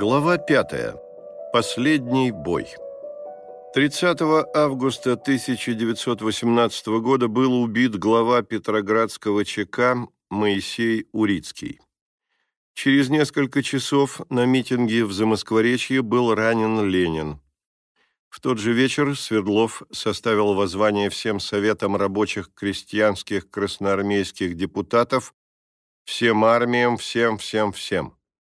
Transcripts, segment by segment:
Глава 5. Последний бой. 30 августа 1918 года был убит глава Петроградского ЧК Моисей Урицкий. Через несколько часов на митинге в Замоскворечье был ранен Ленин. В тот же вечер Свердлов составил воззвание всем советам рабочих крестьянских красноармейских депутатов, всем армиям, всем, всем, всем.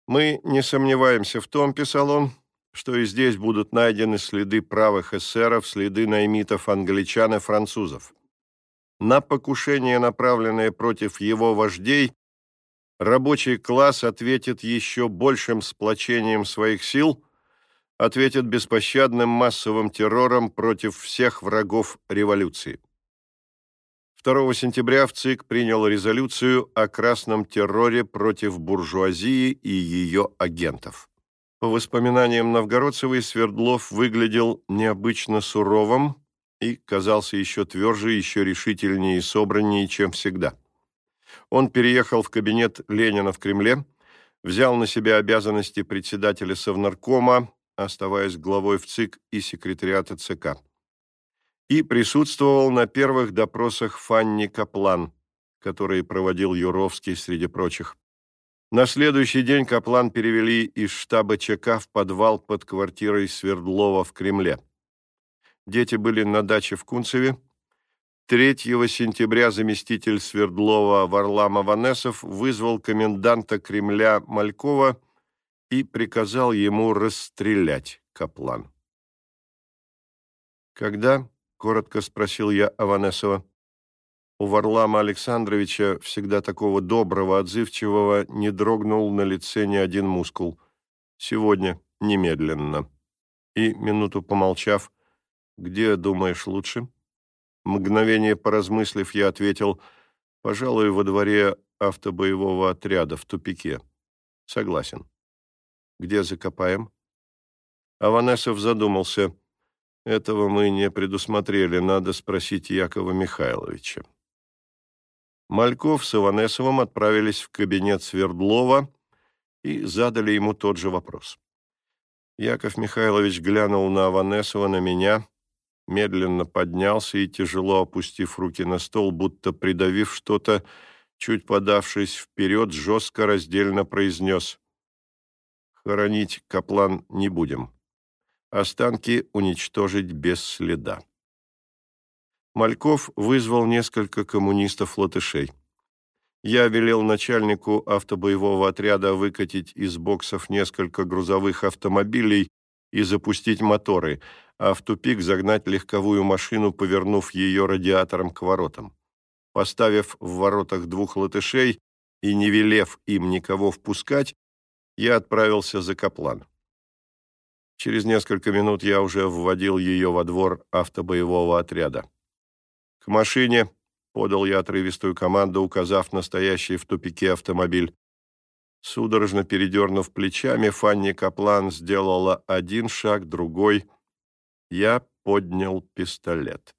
Мы не сомневаемся в том, писал он, что и здесь будут найдены следы правых эсеров, следы наймитов, англичан и французов. На покушение, направленное против его вождей, рабочий класс ответит еще большим сплочением своих сил – ответит беспощадным массовым террором против всех врагов революции. 2 сентября в ЦИК принял резолюцию о красном терроре против буржуазии и ее агентов. По воспоминаниям Новгородцевой, Свердлов выглядел необычно суровым и казался еще тверже, еще решительнее и собраннее, чем всегда. Он переехал в кабинет Ленина в Кремле, взял на себя обязанности председателя Совнаркома, оставаясь главой в ЦИК и секретариата ЦК. И присутствовал на первых допросах Фанни Каплан, которые проводил Юровский среди прочих. На следующий день Каплан перевели из штаба ЧК в подвал под квартирой Свердлова в Кремле. Дети были на даче в Кунцеве. 3 сентября заместитель Свердлова Варлам Аванесов вызвал коменданта Кремля Малькова и приказал ему расстрелять Каплан. «Когда?» — коротко спросил я Аванесова. У Варлама Александровича, всегда такого доброго, отзывчивого, не дрогнул на лице ни один мускул. «Сегодня, немедленно». И, минуту помолчав, «Где, думаешь, лучше?» Мгновение поразмыслив, я ответил, «Пожалуй, во дворе автобоевого отряда в тупике». «Согласен». Где закопаем?» Аванесов задумался. «Этого мы не предусмотрели, надо спросить Якова Михайловича». Мальков с Иванесовым отправились в кабинет Свердлова и задали ему тот же вопрос. Яков Михайлович глянул на Аванесова, на меня, медленно поднялся и, тяжело опустив руки на стол, будто придавив что-то, чуть подавшись вперед, жестко раздельно произнес Хоронить Каплан не будем. Останки уничтожить без следа. Мальков вызвал несколько коммунистов-латышей. Я велел начальнику автобоевого отряда выкатить из боксов несколько грузовых автомобилей и запустить моторы, а в тупик загнать легковую машину, повернув ее радиатором к воротам. Поставив в воротах двух латышей и не велев им никого впускать, я отправился за Каплан. Через несколько минут я уже вводил ее во двор автобоевого отряда. «К машине!» — подал я отрывистую команду, указав настоящий в тупике автомобиль. Судорожно передернув плечами, Фанни Каплан сделала один шаг, другой. Я поднял пистолет.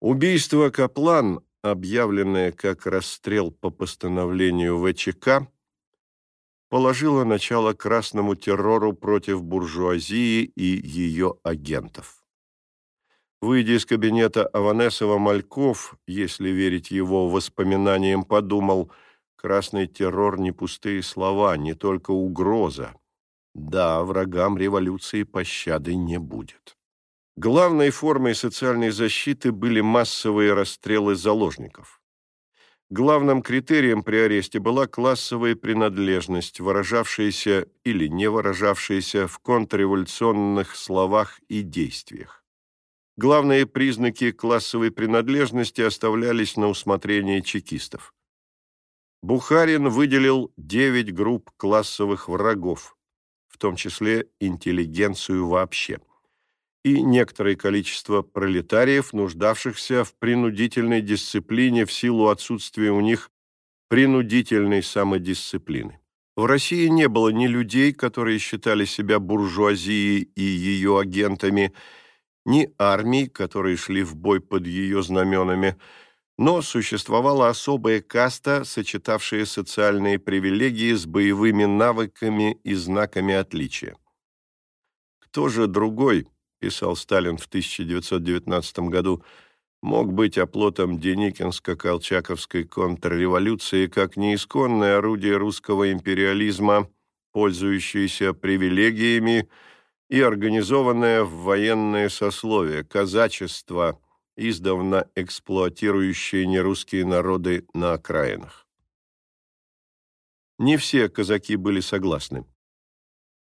Убийство Каплан, объявленное как расстрел по постановлению ВЧК, положила начало красному террору против буржуазии и ее агентов. Выйдя из кабинета Аванесова, Мальков, если верить его воспоминаниям, подумал, красный террор не пустые слова, не только угроза. Да, врагам революции пощады не будет. Главной формой социальной защиты были массовые расстрелы заложников. Главным критерием при аресте была классовая принадлежность, выражавшаяся или не выражавшаяся в контрреволюционных словах и действиях. Главные признаки классовой принадлежности оставлялись на усмотрение чекистов. Бухарин выделил девять групп классовых врагов, в том числе интеллигенцию вообще – и некоторое количество пролетариев, нуждавшихся в принудительной дисциплине в силу отсутствия у них принудительной самодисциплины. В России не было ни людей, которые считали себя буржуазией и ее агентами, ни армий, которые шли в бой под ее знаменами, но существовала особая каста, сочетавшая социальные привилегии с боевыми навыками и знаками отличия. Кто же другой, писал Сталин в 1919 году, мог быть оплотом Деникинско-Колчаковской контрреволюции как неисконное орудие русского империализма, пользующееся привилегиями и организованное в военное сословие, казачество, издавна эксплуатирующие нерусские народы на окраинах. Не все казаки были согласны.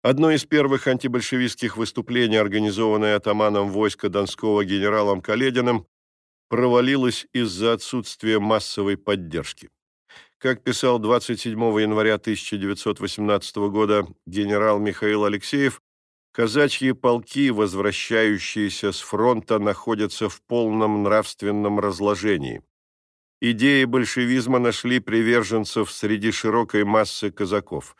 Одно из первых антибольшевистских выступлений, организованное атаманом войска Донского генералом Калединым, провалилось из-за отсутствия массовой поддержки. Как писал 27 января 1918 года генерал Михаил Алексеев, казачьи полки, возвращающиеся с фронта, находятся в полном нравственном разложении. Идеи большевизма нашли приверженцев среди широкой массы казаков.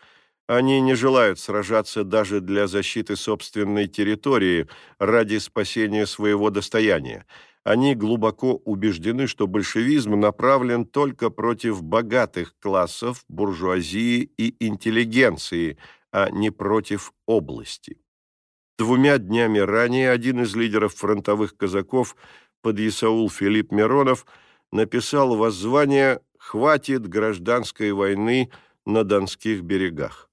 Они не желают сражаться даже для защиты собственной территории ради спасения своего достояния – они глубоко убеждены, что большевизм направлен только против богатых классов, буржуазии и интеллигенции, а не против области. Двумя днями ранее один из лидеров фронтовых казаков, подъясаул Филипп Миронов, написал воззвание «Хватит гражданской войны на Донских берегах».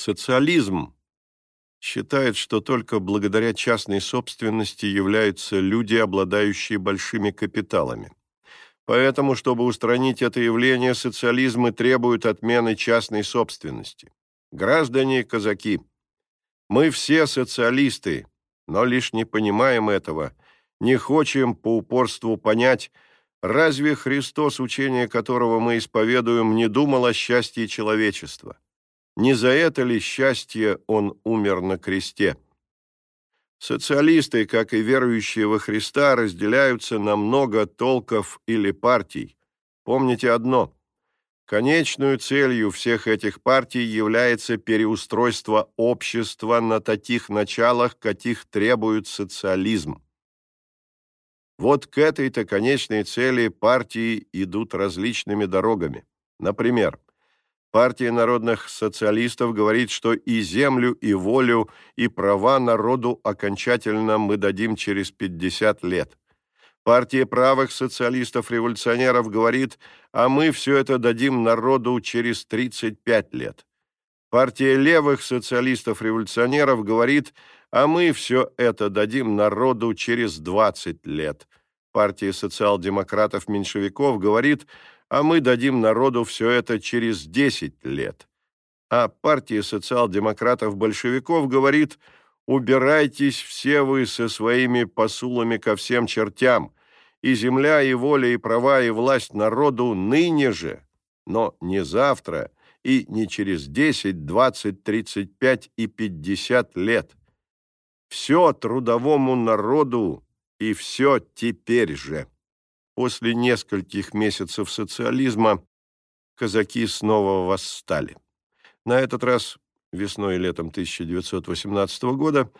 Социализм считает, что только благодаря частной собственности являются люди, обладающие большими капиталами. Поэтому, чтобы устранить это явление, социализмы требуют отмены частной собственности. Граждане казаки, мы все социалисты, но лишь не понимаем этого, не хотим по упорству понять, разве Христос, учение которого мы исповедуем, не думал о счастье человечества? Не за это ли счастье он умер на кресте? Социалисты, как и верующие во Христа, разделяются на много толков или партий. Помните одно – конечную целью всех этих партий является переустройство общества на таких началах, каких требует социализм. Вот к этой-то конечной цели партии идут различными дорогами. Например, Партия народных социалистов говорит, что и землю, и волю, и права народу окончательно мы дадим через 50 лет. Партия правых социалистов-революционеров говорит, а мы все это дадим народу через 35 лет. Партия левых социалистов-революционеров говорит, а мы все это дадим народу через 20 лет. Партия социал-демократов-меньшевиков говорит, а мы дадим народу все это через 10 лет. А партия социал-демократов-большевиков говорит, убирайтесь все вы со своими посулами ко всем чертям, и земля, и воля, и права, и власть народу ныне же, но не завтра, и не через 10, 20, 35 и 50 лет. Все трудовому народу и все теперь же. После нескольких месяцев социализма казаки снова восстали. На этот раз весной и летом 1918 года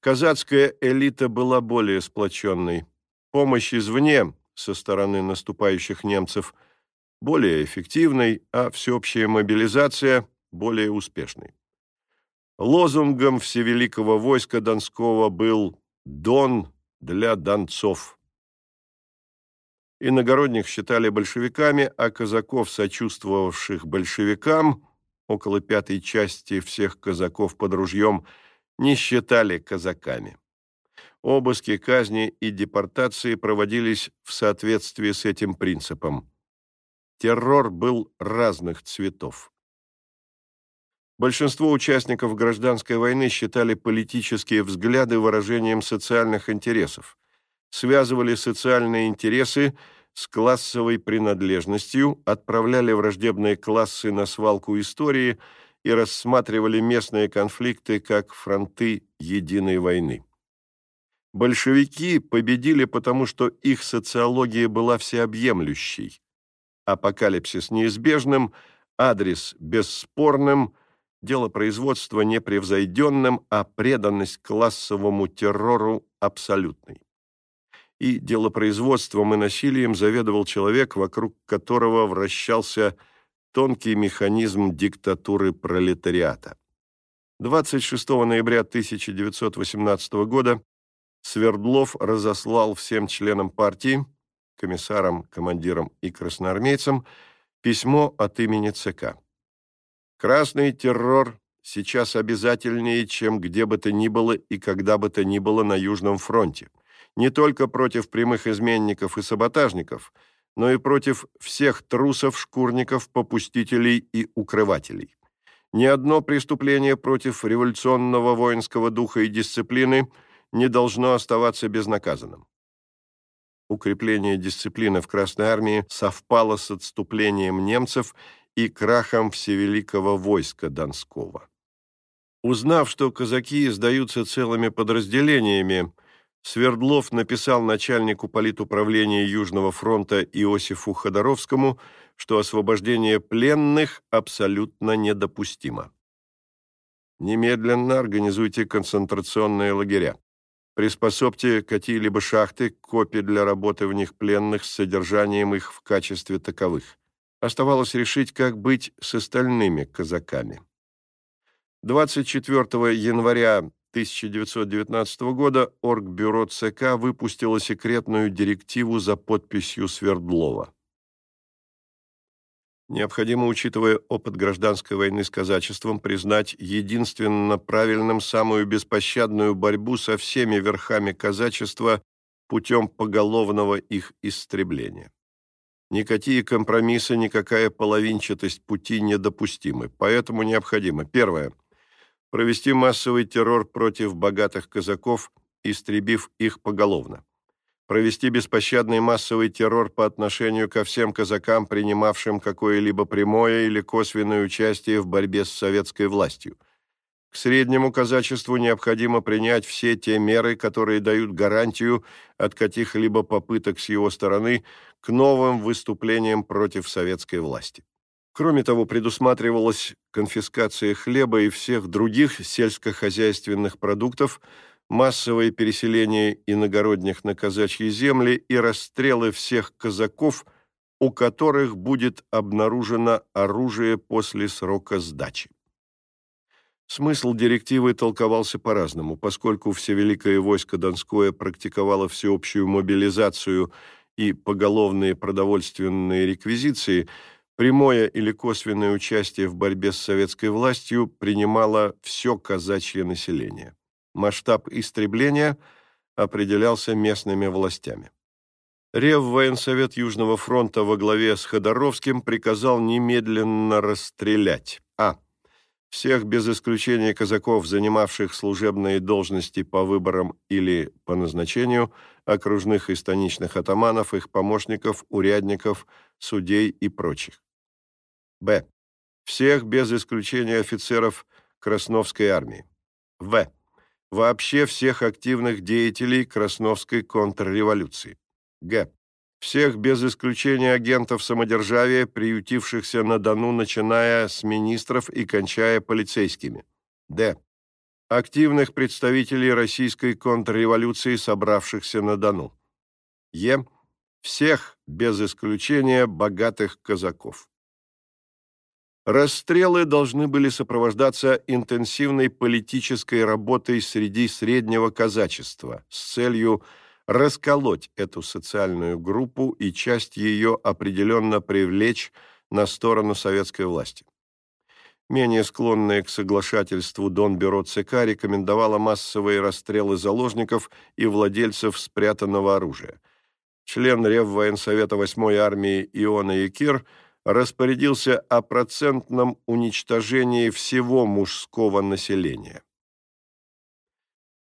казацкая элита была более сплоченной. Помощь извне со стороны наступающих немцев более эффективной, а всеобщая мобилизация более успешной. Лозунгом всевеликого войска Донского был «Дон для донцов». Иногородних считали большевиками, а казаков, сочувствовавших большевикам, около пятой части всех казаков под ружьем, не считали казаками. Обыски, казни и депортации проводились в соответствии с этим принципом. Террор был разных цветов. Большинство участников гражданской войны считали политические взгляды выражением социальных интересов связывали социальные интересы с классовой принадлежностью, отправляли враждебные классы на свалку истории и рассматривали местные конфликты как фронты единой войны. Большевики победили потому, что их социология была всеобъемлющей. Апокалипсис неизбежным, адрес бесспорным, дело производства непревзойденным, а преданность классовому террору абсолютной. И делопроизводством и насилием заведовал человек, вокруг которого вращался тонкий механизм диктатуры пролетариата. 26 ноября 1918 года Свердлов разослал всем членам партии, комиссарам, командирам и красноармейцам письмо от имени ЦК. «Красный террор сейчас обязательнее, чем где бы то ни было и когда бы то ни было на Южном фронте, не только против прямых изменников и саботажников, но и против всех трусов, шкурников, попустителей и укрывателей. Ни одно преступление против революционного воинского духа и дисциплины не должно оставаться безнаказанным. Укрепление дисциплины в Красной армии совпало с отступлением немцев и крахом всевеликого войска Донского. Узнав, что казаки сдаются целыми подразделениями, Свердлов написал начальнику политуправления Южного фронта Иосифу Ходоровскому, что освобождение пленных абсолютно недопустимо. Немедленно организуйте концентрационные лагеря. Приспособьте какие-либо шахты, копии для работы в них пленных с содержанием их в качестве таковых. Оставалось решить, как быть с остальными казаками. 24 января 1919 года Оргбюро ЦК выпустило секретную директиву за подписью Свердлова. Необходимо, учитывая опыт гражданской войны с казачеством, признать единственно правильным самую беспощадную борьбу со всеми верхами казачества путем поголовного их истребления. Никакие компромиссы, никакая половинчатость пути недопустимы, поэтому необходимо, первое, провести массовый террор против богатых казаков, истребив их поголовно провести беспощадный массовый террор по отношению ко всем казакам, принимавшим какое-либо прямое или косвенное участие в борьбе с советской властью. К среднему казачеству необходимо принять все те меры, которые дают гарантию от каких-либо попыток с его стороны к новым выступлениям против советской власти. Кроме того, предусматривалась конфискация хлеба и всех других сельскохозяйственных продуктов – массовое переселение иногородних на казачьи земли и расстрелы всех казаков, у которых будет обнаружено оружие после срока сдачи. Смысл директивы толковался по-разному, поскольку Всевеликое войско Донское практиковало всеобщую мобилизацию и поголовные продовольственные реквизиции, прямое или косвенное участие в борьбе с советской властью принимало все казачье население. Масштаб истребления определялся местными властями. Реввоенсовет Южного фронта во главе с Ходоровским приказал немедленно расстрелять а. Всех без исключения казаков, занимавших служебные должности по выборам или по назначению, окружных и станичных атаманов, их помощников, урядников, судей и прочих. Б. Всех без исключения офицеров Красновской армии. в вообще всех активных деятелей Красновской контрреволюции. Г. Всех без исключения агентов самодержавия, приютившихся на Дону, начиная с министров и кончая полицейскими. Д. Активных представителей российской контрреволюции, собравшихся на Дону. Е. Всех, без исключения, богатых казаков. Расстрелы должны были сопровождаться интенсивной политической работой среди среднего казачества с целью расколоть эту социальную группу и часть ее определенно привлечь на сторону советской власти. Менее склонная к соглашательству Донбюро ЦК рекомендовала массовые расстрелы заложников и владельцев спрятанного оружия. Член Реввоенсовета 8-й армии Иона Якир – распорядился о процентном уничтожении всего мужского населения.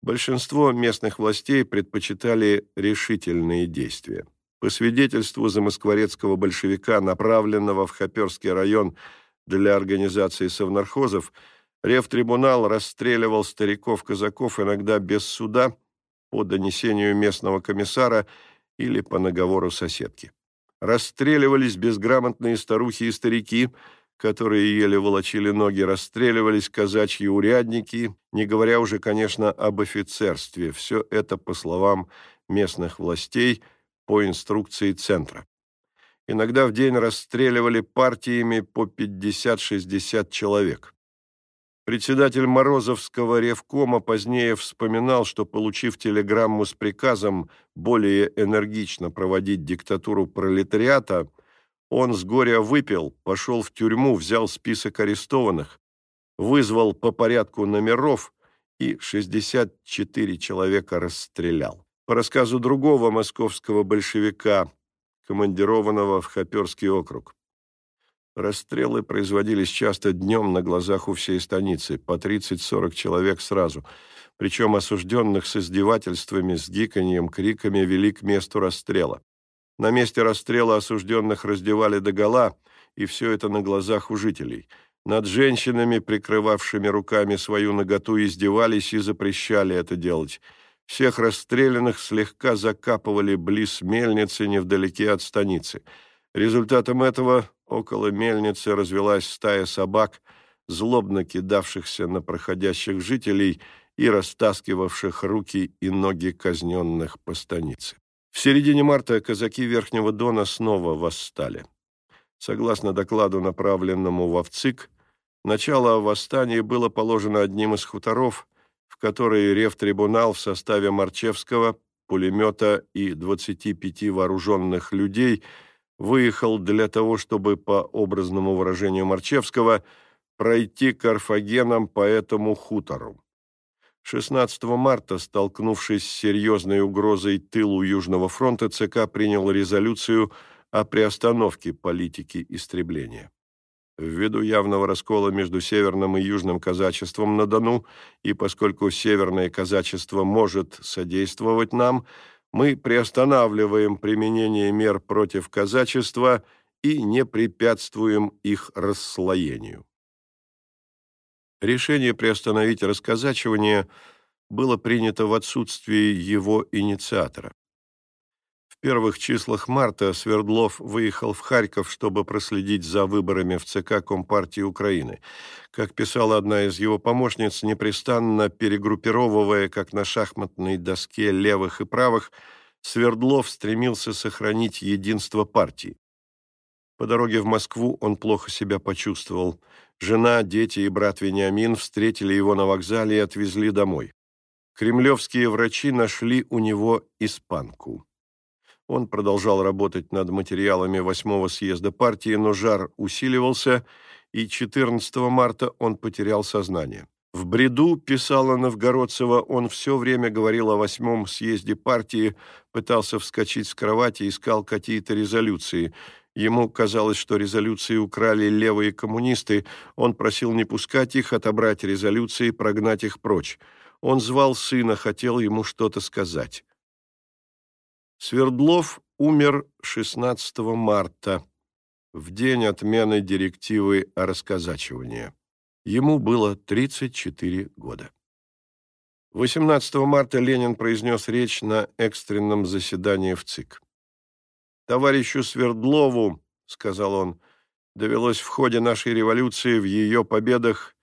Большинство местных властей предпочитали решительные действия. По свидетельству замоскворецкого большевика, направленного в Хоперский район для организации совнархозов, Ревтрибунал расстреливал стариков-казаков иногда без суда по донесению местного комиссара или по наговору соседки. Расстреливались безграмотные старухи и старики, которые еле волочили ноги, расстреливались казачьи урядники, не говоря уже, конечно, об офицерстве. Все это, по словам местных властей по инструкции Центра. Иногда в день расстреливали партиями по 50-60 человек. Председатель Морозовского ревкома позднее вспоминал, что, получив телеграмму с приказом более энергично проводить диктатуру пролетариата, он с горя выпил, пошел в тюрьму, взял список арестованных, вызвал по порядку номеров и 64 человека расстрелял. По рассказу другого московского большевика, командированного в Хоперский округ, Расстрелы производились часто днем на глазах у всей станицы, по 30-40 человек сразу. Причем осужденных с издевательствами, с гиканьем, криками вели к месту расстрела. На месте расстрела осужденных раздевали догола, и все это на глазах у жителей. Над женщинами, прикрывавшими руками свою наготу, издевались и запрещали это делать. Всех расстрелянных слегка закапывали близ мельницы невдалеке от станицы. Результатом этого Около мельницы развелась стая собак, злобно кидавшихся на проходящих жителей и растаскивавших руки и ноги казненных по станице. В середине марта казаки Верхнего Дона снова восстали. Согласно докладу, направленному в ВЦИК, начало восстания было положено одним из хуторов, в который Ревтрибунал в составе Марчевского, пулемета и 25 вооруженных людей – выехал для того, чтобы, по образному выражению Марчевского, пройти Карфагеном по этому хутору. 16 марта, столкнувшись с серьезной угрозой тылу Южного фронта, ЦК принял резолюцию о приостановке политики истребления. Ввиду явного раскола между Северным и Южным казачеством на Дону, и поскольку Северное казачество может содействовать нам – мы приостанавливаем применение мер против казачества и не препятствуем их расслоению. Решение приостановить расказачивание было принято в отсутствии его инициатора первых числах марта Свердлов выехал в Харьков, чтобы проследить за выборами в ЦК Компартии Украины. Как писала одна из его помощниц, непрестанно перегруппировывая, как на шахматной доске, левых и правых, Свердлов стремился сохранить единство партии. По дороге в Москву он плохо себя почувствовал. Жена, дети и брат Вениамин встретили его на вокзале и отвезли домой. Кремлевские врачи нашли у него испанку. Он продолжал работать над материалами восьмого съезда партии, но жар усиливался, и 14 марта он потерял сознание. В бреду, писала Новгородцева, он все время говорил о восьмом съезде партии, пытался вскочить с кровати, искал какие-то резолюции. Ему казалось, что резолюции украли левые коммунисты. Он просил не пускать их, отобрать резолюции, прогнать их прочь. Он звал сына, хотел ему что-то сказать. Свердлов умер 16 марта, в день отмены директивы о расказачивании. Ему было 34 года. 18 марта Ленин произнес речь на экстренном заседании в ЦИК. «Товарищу Свердлову, — сказал он, — довелось в ходе нашей революции в ее победах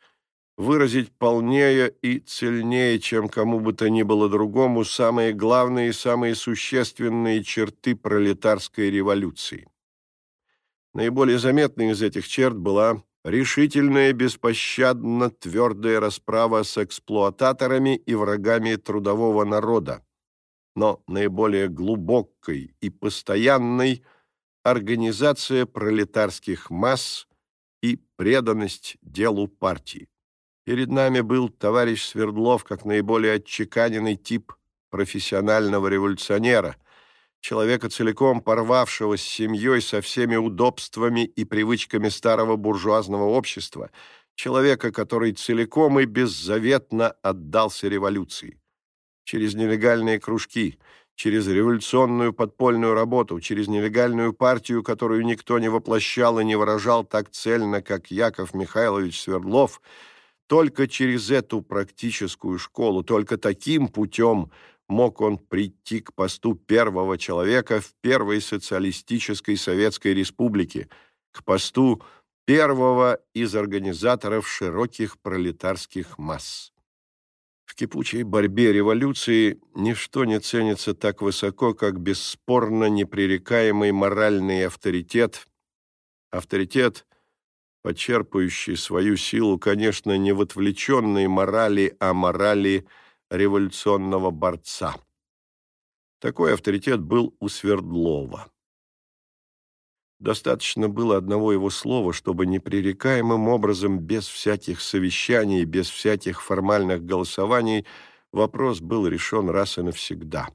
выразить полнее и цельнее, чем кому бы то ни было другому, самые главные и самые существенные черты пролетарской революции. Наиболее заметной из этих черт была решительная, беспощадно твердая расправа с эксплуататорами и врагами трудового народа, но наиболее глубокой и постоянной организация пролетарских масс и преданность делу партии. Перед нами был товарищ Свердлов как наиболее отчеканенный тип профессионального революционера, человека целиком порвавшего с семьей со всеми удобствами и привычками старого буржуазного общества, человека, который целиком и беззаветно отдался революции. Через нелегальные кружки, через революционную подпольную работу, через нелегальную партию, которую никто не воплощал и не выражал так цельно, как Яков Михайлович Свердлов – только через эту практическую школу, только таким путем мог он прийти к посту первого человека в первой социалистической советской республике, к посту первого из организаторов широких пролетарских масс. В кипучей борьбе революции ничто не ценится так высоко, как бесспорно непререкаемый моральный авторитет. Авторитет, почерпающий свою силу, конечно, не в отвлеченной морали, а морали революционного борца. Такой авторитет был у Свердлова. Достаточно было одного его слова, чтобы непререкаемым образом, без всяких совещаний, без всяких формальных голосований, вопрос был решен раз и навсегда.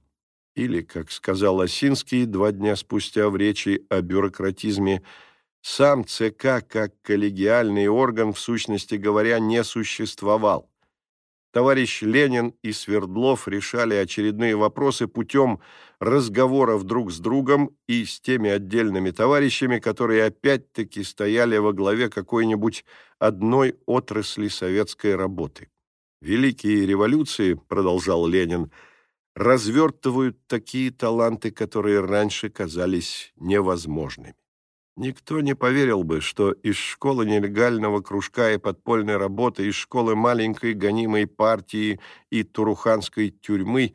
Или, как сказал Осинский два дня спустя в речи о бюрократизме, сам ЦК как коллегиальный орган, в сущности говоря, не существовал товарищ Ленин и Свердлов решали очередные вопросы путем разговоров друг с другом и с теми отдельными товарищами, которые опять-таки стояли во главе какой-нибудь одной отрасли советской работы. «Великие революции», — продолжал Ленин, — развертывают такие таланты, которые раньше казались невозможными. Никто не поверил бы, что из школы нелегального кружка и подпольной работы, из школы маленькой гонимой партии и туруханской тюрьмы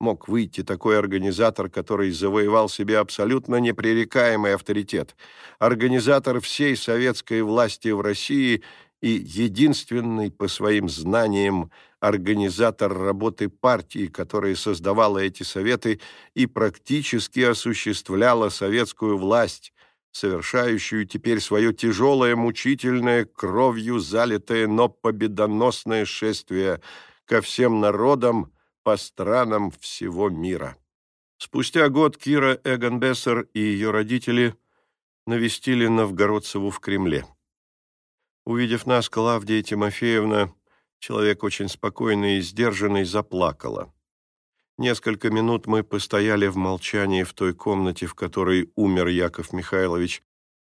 мог выйти такой организатор, который завоевал себе абсолютно непререкаемый авторитет, организатор всей советской власти в России и единственный по своим знаниям организатор работы партии, которая создавала эти советы и практически осуществляла советскую власть, совершающую теперь свое тяжелое, мучительное, кровью залитое, но победоносное шествие ко всем народам по странам всего мира. Спустя год Кира Эгонбессер и ее родители навестили Новгородцеву в Кремле. Увидев нас, Клавдия Тимофеевна, человек очень спокойный и сдержанный, заплакала. Несколько минут мы постояли в молчании в той комнате, в которой умер Яков Михайлович,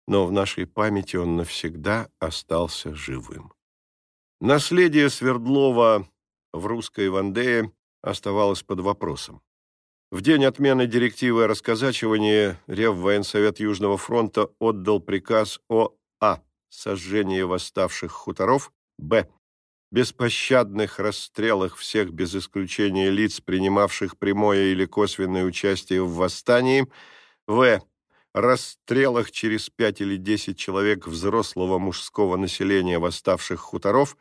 но в нашей памяти он навсегда остался живым. Наследие Свердлова в русской Вандее оставалось под вопросом. В день отмены директивы о расказачивании Реввоенсовет Южного фронта отдал приказ о а. сожжении восставших хуторов, б беспощадных расстрелах всех без исключения лиц, принимавших прямое или косвенное участие в восстании, в. расстрелах через пять или десять человек взрослого мужского населения восставших хуторов,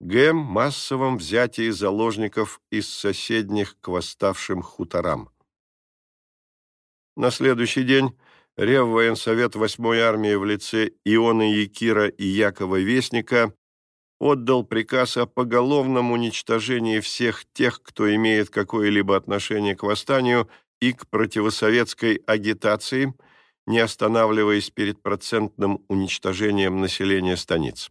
г. массовом взятии заложников из соседних к восставшим хуторам. На следующий день Реввоенсовет 8-й армии в лице Ионы Якира и Якова Вестника отдал приказ о поголовном уничтожении всех тех, кто имеет какое-либо отношение к восстанию и к противосоветской агитации, не останавливаясь перед процентным уничтожением населения станиц.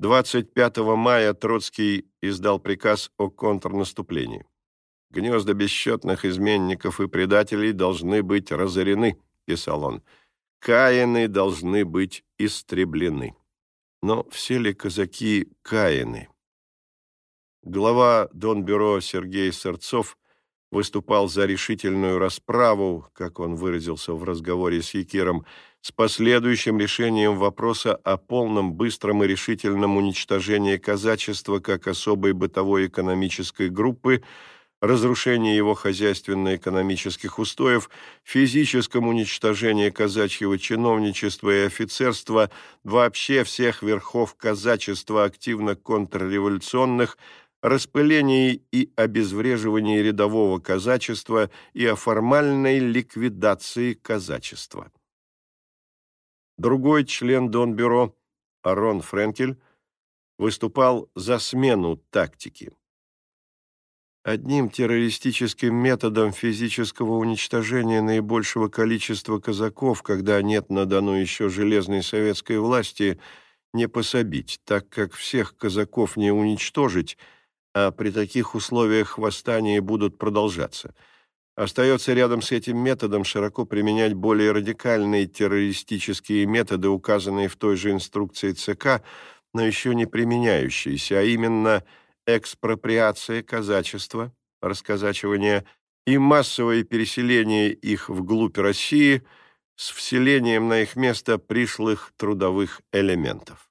25 мая Троцкий издал приказ о контрнаступлении. «Гнезда бесчетных изменников и предателей должны быть разорены», — писал он. «Каины должны быть истреблены». Но все ли казаки каины? Глава Донбюро Сергей Сырцов выступал за решительную расправу, как он выразился в разговоре с Якиром, с последующим решением вопроса о полном, быстром и решительном уничтожении казачества как особой бытовой экономической группы – разрушение его хозяйственно-экономических устоев, физическом уничтожении казачьего чиновничества и офицерства, вообще всех верхов казачества активно контрреволюционных, распылении и обезвреживании рядового казачества и о формальной ликвидации казачества. Другой член Донбюро, Арон Френкель, выступал за смену тактики. Одним террористическим методом физического уничтожения наибольшего количества казаков, когда нет на Дону еще железной советской власти, не пособить, так как всех казаков не уничтожить, а при таких условиях восстания будут продолжаться. Остается рядом с этим методом широко применять более радикальные террористические методы, указанные в той же инструкции ЦК, но еще не применяющиеся, а именно – экспроприация казачества, расказачивание и массовое переселение их вглубь России с вселением на их место пришлых трудовых элементов.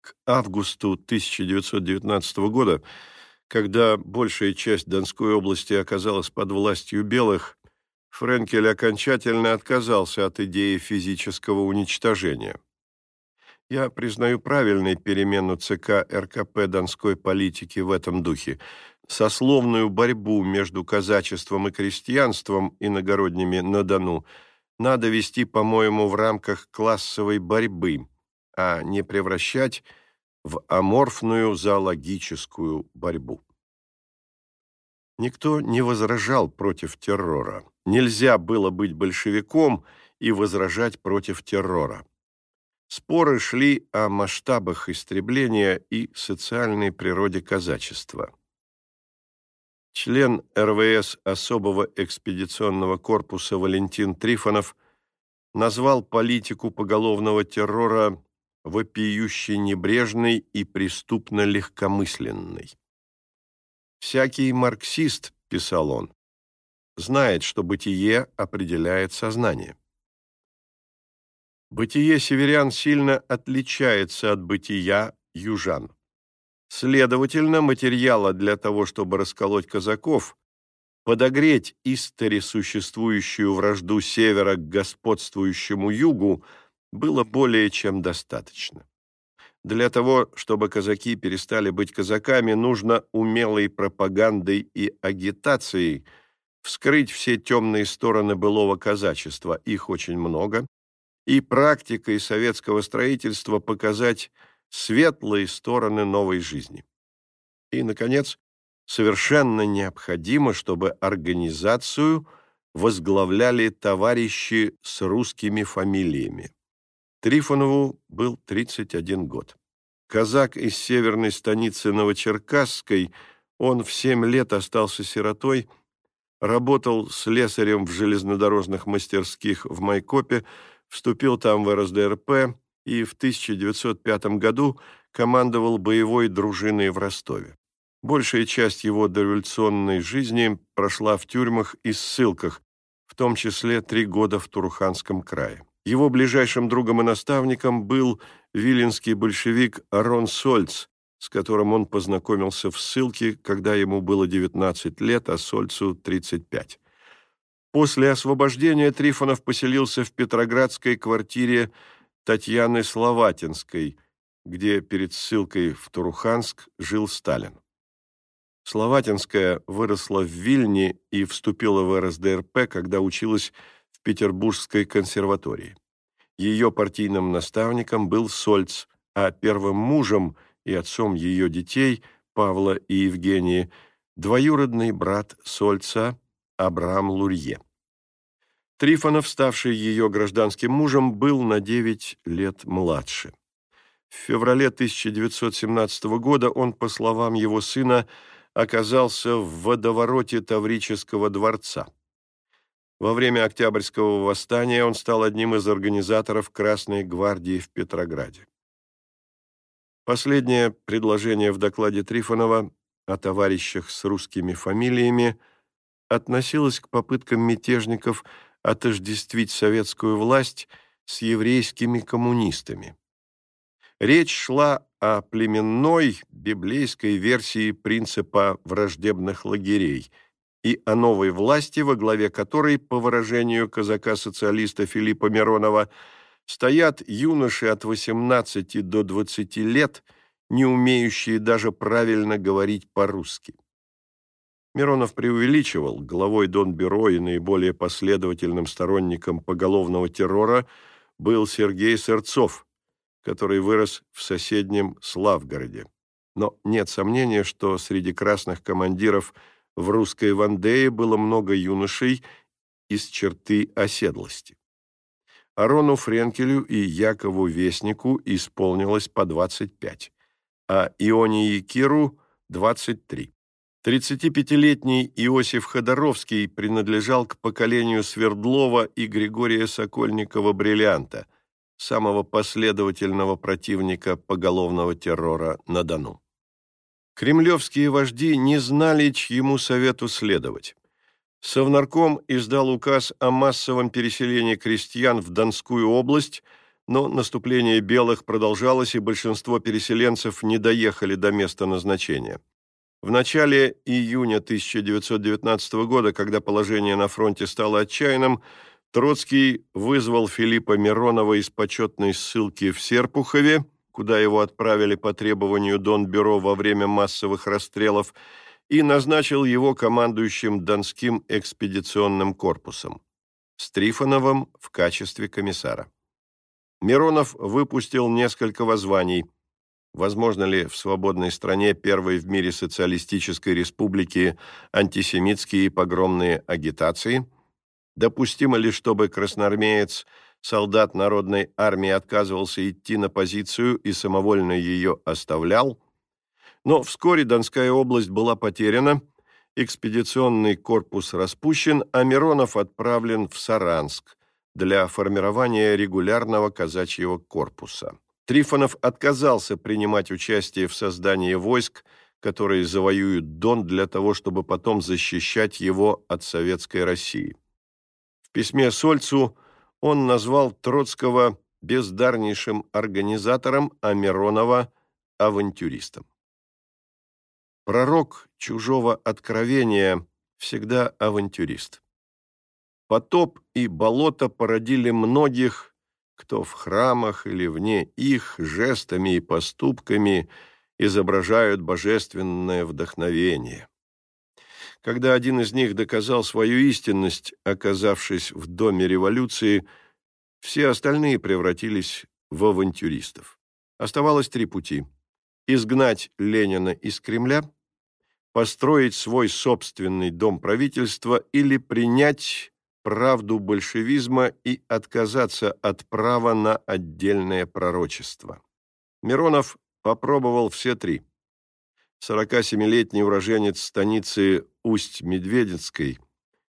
К августу 1919 года Когда большая часть Донской области оказалась под властью белых, Френкель окончательно отказался от идеи физического уничтожения. Я признаю правильной перемену ЦК РКП донской политики в этом духе, сословную борьбу между казачеством и крестьянством иногородними на Дону надо вести, по-моему, в рамках классовой борьбы, а не превращать в аморфную зоологическую борьбу. Никто не возражал против террора. Нельзя было быть большевиком и возражать против террора. Споры шли о масштабах истребления и социальной природе казачества. Член РВС особого экспедиционного корпуса Валентин Трифонов назвал политику поголовного террора вопиюще небрежной и преступно легкомысленной. «Всякий марксист», — писал он, — «знает, что бытие определяет сознание. Бытие северян сильно отличается от бытия южан. Следовательно, материала для того, чтобы расколоть казаков, подогреть истори существующую вражду севера к господствующему югу, было более чем достаточно. Для того, чтобы казаки перестали быть казаками, нужно умелой пропагандой и агитацией вскрыть все темные стороны былого казачества, их очень много, и практикой советского строительства показать светлые стороны новой жизни. И, наконец, совершенно необходимо, чтобы организацию возглавляли товарищи с русскими фамилиями. Трифонову был 31 год. Казак из северной станицы Новочеркасской, он в 7 лет остался сиротой, работал слесарем в железнодорожных мастерских в Майкопе, вступил там в РСДРП и в 1905 году командовал боевой дружиной в Ростове. Большая часть его дореволюционной жизни прошла в тюрьмах и ссылках, в том числе три года в Туруханском крае. Его ближайшим другом и наставником был виленский большевик Арон Сольц, с которым он познакомился в ссылке, когда ему было 19 лет, а Сольцу – 35. После освобождения Трифонов поселился в петроградской квартире Татьяны Словатинской, где перед ссылкой в Туруханск жил Сталин. Словатинская выросла в Вильне и вступила в РСДРП, когда училась в Петербургской консерватории. Ее партийным наставником был Сольц, а первым мужем и отцом ее детей, Павла и Евгении, двоюродный брат Сольца Абрам Лурье. Трифонов, ставший ее гражданским мужем, был на 9 лет младше. В феврале 1917 года он, по словам его сына, оказался в водовороте Таврического дворца. Во время Октябрьского восстания он стал одним из организаторов Красной гвардии в Петрограде. Последнее предложение в докладе Трифонова о товарищах с русскими фамилиями относилось к попыткам мятежников отождествить советскую власть с еврейскими коммунистами. Речь шла о племенной библейской версии принципа враждебных лагерей и о новой власти, во главе которой, по выражению казака-социалиста Филиппа Миронова, стоят юноши от 18 до 20 лет, не умеющие даже правильно говорить по-русски. Миронов преувеличивал, главой Донбюро и наиболее последовательным сторонником поголовного террора был Сергей Сырцов, который вырос в соседнем Славгороде. Но нет сомнения, что среди красных командиров в русской Вандее было много юношей из черты оседлости. Арону Френкелю и Якову Вестнику исполнилось по 25, а Ионе Киру – 23. 35-летний Иосиф Ходоровский принадлежал к поколению Свердлова и Григория Сокольникова-Бриллианта, самого последовательного противника поголовного террора на Дону. Кремлевские вожди не знали, чьему совету следовать. Совнарком издал указ о массовом переселении крестьян в Донскую область, но наступление белых продолжалось, и большинство переселенцев не доехали до места назначения. В начале июня 1919 года, когда положение на фронте стало отчаянным, Троцкий вызвал Филиппа Миронова из почетной ссылки в Серпухове, куда его отправили по требованию Донбюро во время массовых расстрелов, и назначил его командующим Донским экспедиционным корпусом с Трифоновым в качестве комиссара. Миронов выпустил несколько воззваний. Возможно ли в свободной стране первой в мире социалистической республики антисемитские погромные агитации? Допустимо ли, чтобы красноармеец, солдат народной армии отказывался идти на позицию и самовольно ее оставлял? Но вскоре Донская область была потеряна, экспедиционный корпус распущен, а Миронов отправлен в Саранск для формирования регулярного казачьего корпуса. Трифонов отказался принимать участие в создании войск, которые завоюют Дон для того, чтобы потом защищать его от советской России. В письме Сольцу он назвал Троцкого бездарнейшим организатором, а Миронова – авантюристом. Пророк чужого откровения всегда авантюрист. Потоп и болото породили многих, кто в храмах или вне их жестами и поступками изображают божественное вдохновение. Когда один из них доказал свою истинность, оказавшись в доме революции, все остальные превратились в авантюристов. Оставалось три пути – изгнать Ленина из Кремля, построить свой собственный дом правительства или принять правду большевизма и отказаться от права на отдельное пророчество. Миронов попробовал все три. 47-летний уроженец станицы Усть-Медведицкой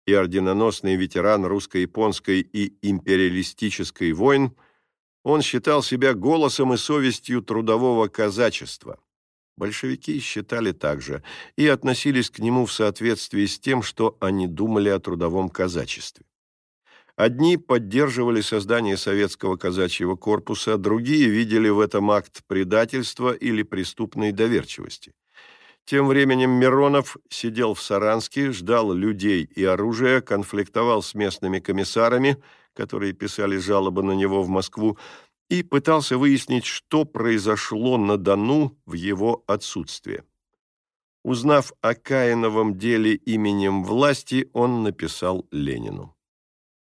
и орденоносный ветеран русско-японской и империалистической войн – он считал себя голосом и совестью трудового казачества. Большевики считали так же и относились к нему в соответствии с тем, что они думали о трудовом казачестве. Одни поддерживали создание советского казачьего корпуса, другие видели в этом акт предательства или преступной доверчивости. Тем временем Миронов сидел в Саранске, ждал людей и оружия, конфликтовал с местными комиссарами – которые писали жалобы на него в Москву, и пытался выяснить, что произошло на Дону в его отсутствие. Узнав о Каиновом деле именем власти, он написал Ленину.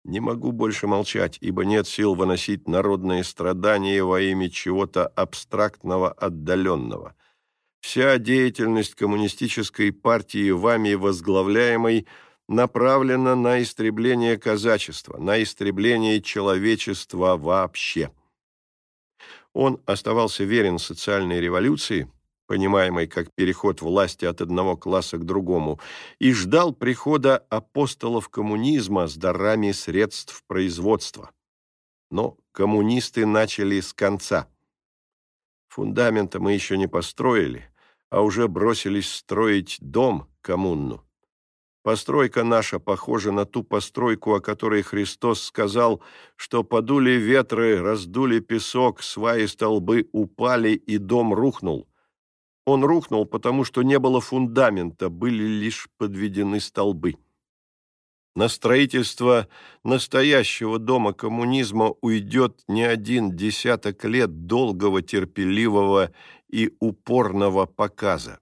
«Не могу больше молчать, ибо нет сил выносить народные страдания во имя чего-то абстрактного, отдаленного. Вся деятельность коммунистической партии, вами возглавляемой – направлена на истребление казачества, на истребление человечества вообще. Он оставался верен социальной революции, понимаемой как переход власти от одного класса к другому, и ждал прихода апостолов коммунизма с дарами средств производства. Но коммунисты начали с конца. Фундамента мы еще не построили, а уже бросились строить дом коммунну. Постройка наша похожа на ту постройку, о которой Христос сказал, что подули ветры, раздули песок, сваи столбы упали, и дом рухнул. Он рухнул, потому что не было фундамента, были лишь подведены столбы. На строительство настоящего дома коммунизма уйдет не один десяток лет долгого, терпеливого и упорного показа.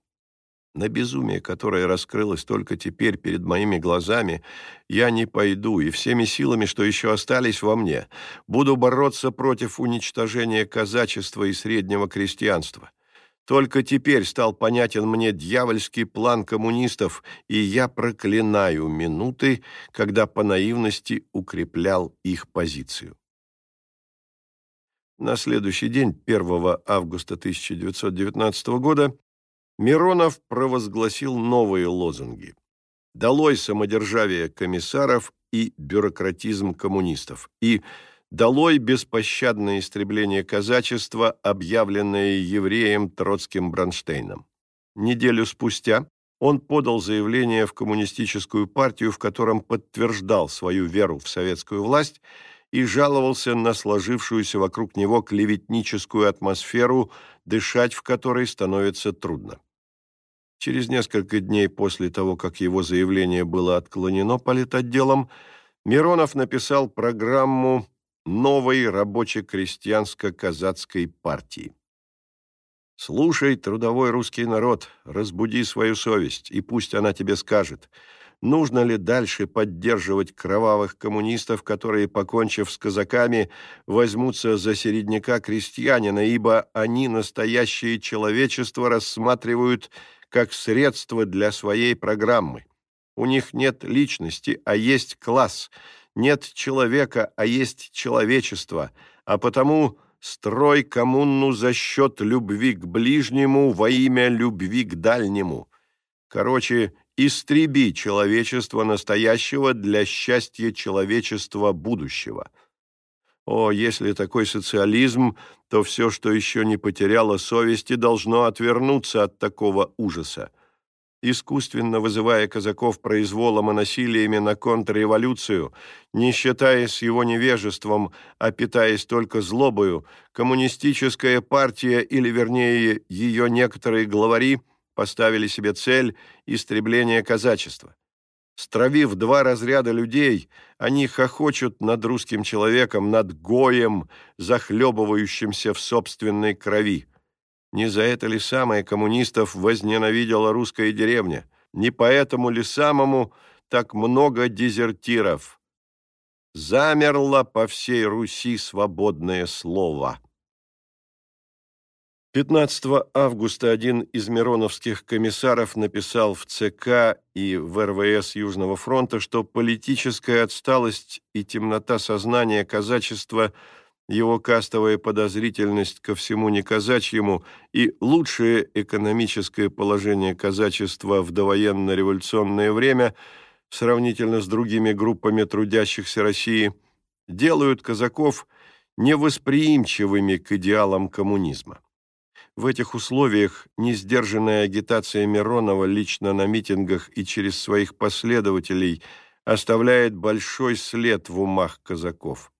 На безумие, которое раскрылось только теперь перед моими глазами, я не пойду, и всеми силами, что еще остались во мне, буду бороться против уничтожения казачества и среднего крестьянства. Только теперь стал понятен мне дьявольский план коммунистов, и я проклинаю минуты, когда по наивности укреплял их позицию. На следующий день, 1 августа 1919 года, Миронов провозгласил новые лозунги. «Долой самодержавие комиссаров и бюрократизм коммунистов» и «Долой беспощадное истребление казачества, объявленное евреем Троцким Бронштейном». Неделю спустя он подал заявление в коммунистическую партию, в котором подтверждал свою веру в советскую власть и жаловался на сложившуюся вокруг него клеветническую атмосферу, дышать в которой становится трудно. Через несколько дней после того, как его заявление было отклонено политотделом, Миронов написал программу новой рабоче-крестьянско-казацкой партии. «Слушай, трудовой русский народ, разбуди свою совесть, и пусть она тебе скажет – нужно ли дальше поддерживать кровавых коммунистов, которые, покончив с казаками, возьмутся за середняка крестьянина, ибо они настоящее человечество рассматривают как средство для своей программы. У них нет личности, а есть класс, нет человека, а есть человечество, а потому строй коммуну за счет любви к ближнему во имя любви к дальнему. Короче, истреби человечество настоящего для счастья человечества будущего. О, если такой социализм, то все, что еще не потеряло совести, должно отвернуться от такого ужаса. Искусственно вызывая казаков произволом и насилиями на контрреволюцию, не считаясь его невежеством, а питаясь только злобою, коммунистическая партия, или вернее ее некоторые главари – поставили себе цель истребления казачества. Стравив два разряда людей, они хохочут над русским человеком, над гоем, захлебывающимся в собственной крови. Не за это ли самое коммунистов возненавидела русская деревня? Не поэтому ли самому так много дезертиров? Замерло по всей Руси свободное слово. 15 августа один из мироновских комиссаров написал в ЦК и в РВС Южного фронта, что политическая отсталость и темнота сознания казачества, его кастовая подозрительность ко всему неказачьему и лучшее экономическое положение казачества в довоенно-революционное время сравнительно с другими группами трудящихся России делают казаков невосприимчивыми к идеалам коммунизма. В этих условиях несдержанная агитация Миронова лично на митингах и через своих последователей оставляет большой след в умах казаков.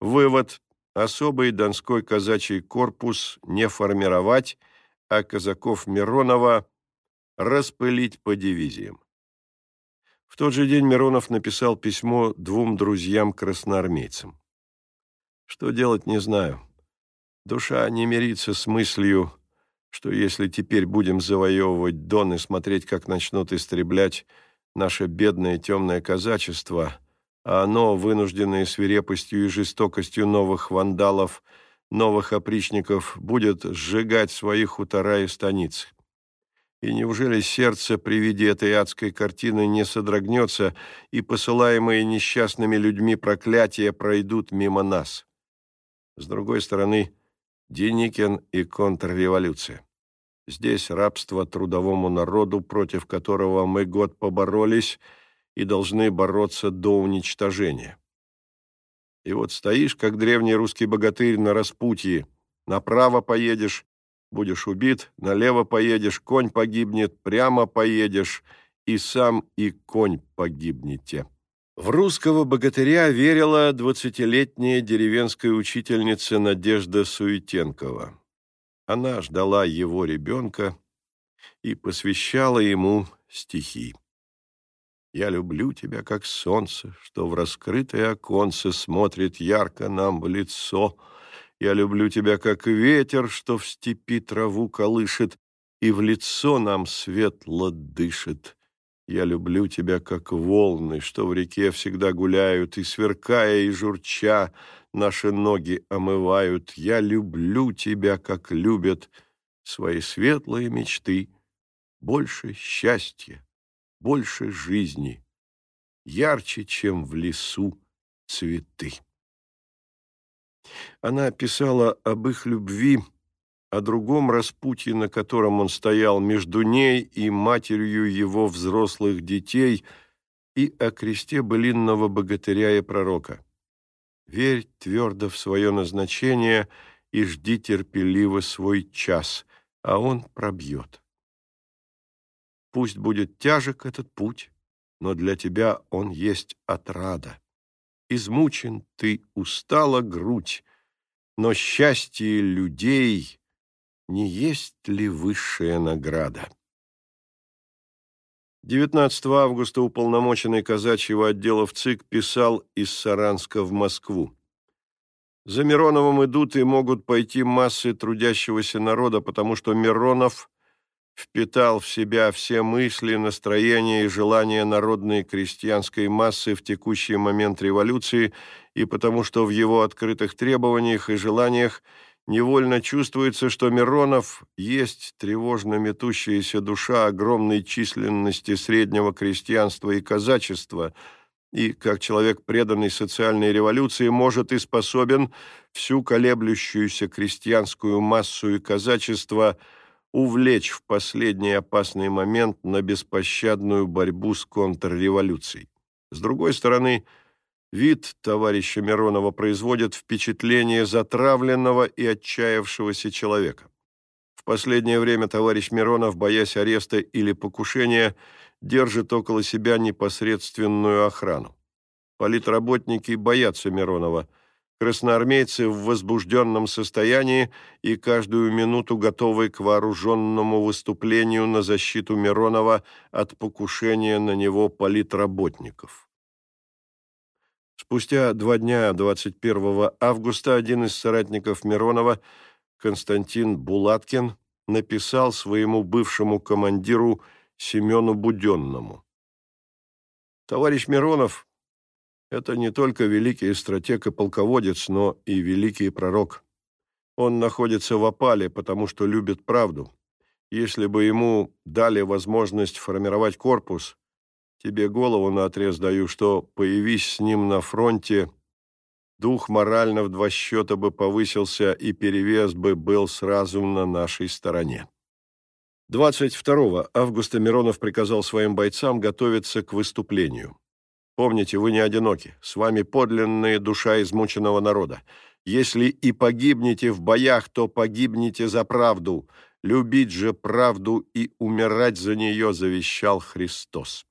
Вывод. Особый Донской казачий корпус не формировать, а казаков Миронова распылить по дивизиям. В тот же день Миронов написал письмо двум друзьям-красноармейцам. Что делать, не знаю. Душа не мирится с мыслью, что если теперь будем завоевывать Дон и смотреть, как начнут истреблять наше бедное темное казачество, а оно, вынужденное свирепостью и жестокостью новых вандалов, новых опричников, будет сжигать свои хутора и станицы. И неужели сердце при виде этой адской картины не содрогнется, и посылаемые несчастными людьми проклятия пройдут мимо нас? С другой стороны, Деникин и контрреволюция. Здесь рабство трудовому народу, против которого мы год поборолись и должны бороться до уничтожения. И вот стоишь, как древний русский богатырь на распутье, направо поедешь, будешь убит, налево поедешь, конь погибнет, прямо поедешь, и сам, и конь погибнете. В русского богатыря верила двадцатилетняя деревенская учительница Надежда Суетенкова. Она ждала его ребенка и посвящала ему стихи. «Я люблю тебя, как солнце, что в раскрытое оконце смотрит ярко нам в лицо. Я люблю тебя, как ветер, что в степи траву колышет, и в лицо нам светло дышит». Я люблю тебя, как волны, что в реке всегда гуляют, и, сверкая и журча, наши ноги омывают. Я люблю тебя, как любят свои светлые мечты. Больше счастья, больше жизни, ярче, чем в лесу цветы. Она писала об их любви, о другом распутье, на котором он стоял между ней и матерью его взрослых детей, и о кресте былинного богатыря и пророка. Верь твердо в свое назначение и жди терпеливо свой час, а он пробьет. Пусть будет тяжек этот путь, но для тебя он есть отрада. Измучен ты, устала грудь, но счастье людей не есть ли высшая награда? 19 августа уполномоченный казачьего отдела в ЦИК писал из Саранска в Москву. За Мироновым идут и могут пойти массы трудящегося народа, потому что Миронов впитал в себя все мысли, настроения и желания народной крестьянской массы в текущий момент революции и потому что в его открытых требованиях и желаниях невольно чувствуется, что Миронов есть тревожно метущаяся душа огромной численности среднего крестьянства и казачества, и, как человек, преданный социальной революции, может и способен всю колеблющуюся крестьянскую массу и казачество увлечь в последний опасный момент на беспощадную борьбу с контрреволюцией. С другой стороны, Вид товарища Миронова производит впечатление затравленного и отчаявшегося человека. В последнее время товарищ Миронов, боясь ареста или покушения, держит около себя непосредственную охрану. Политработники боятся Миронова, красноармейцы в возбужденном состоянии и каждую минуту готовы к вооруженному выступлению на защиту Миронова от покушения на него политработников. Спустя два дня, 21 августа, один из соратников Миронова, Константин Булаткин, написал своему бывшему командиру Семену Буденному. «Товарищ Миронов — это не только великий стратег и полководец, но и великий пророк. Он находится в опале, потому что любит правду. Если бы ему дали возможность формировать корпус, Тебе голову наотрез даю, что, появись с ним на фронте, дух морально в два счета бы повысился, и перевес бы был сразу на нашей стороне. 22 августа Миронов приказал своим бойцам готовиться к выступлению. Помните, вы не одиноки, с вами подлинная душа измученного народа. Если и погибнете в боях, то погибнете за правду. Любить же правду и умирать за нее завещал Христос.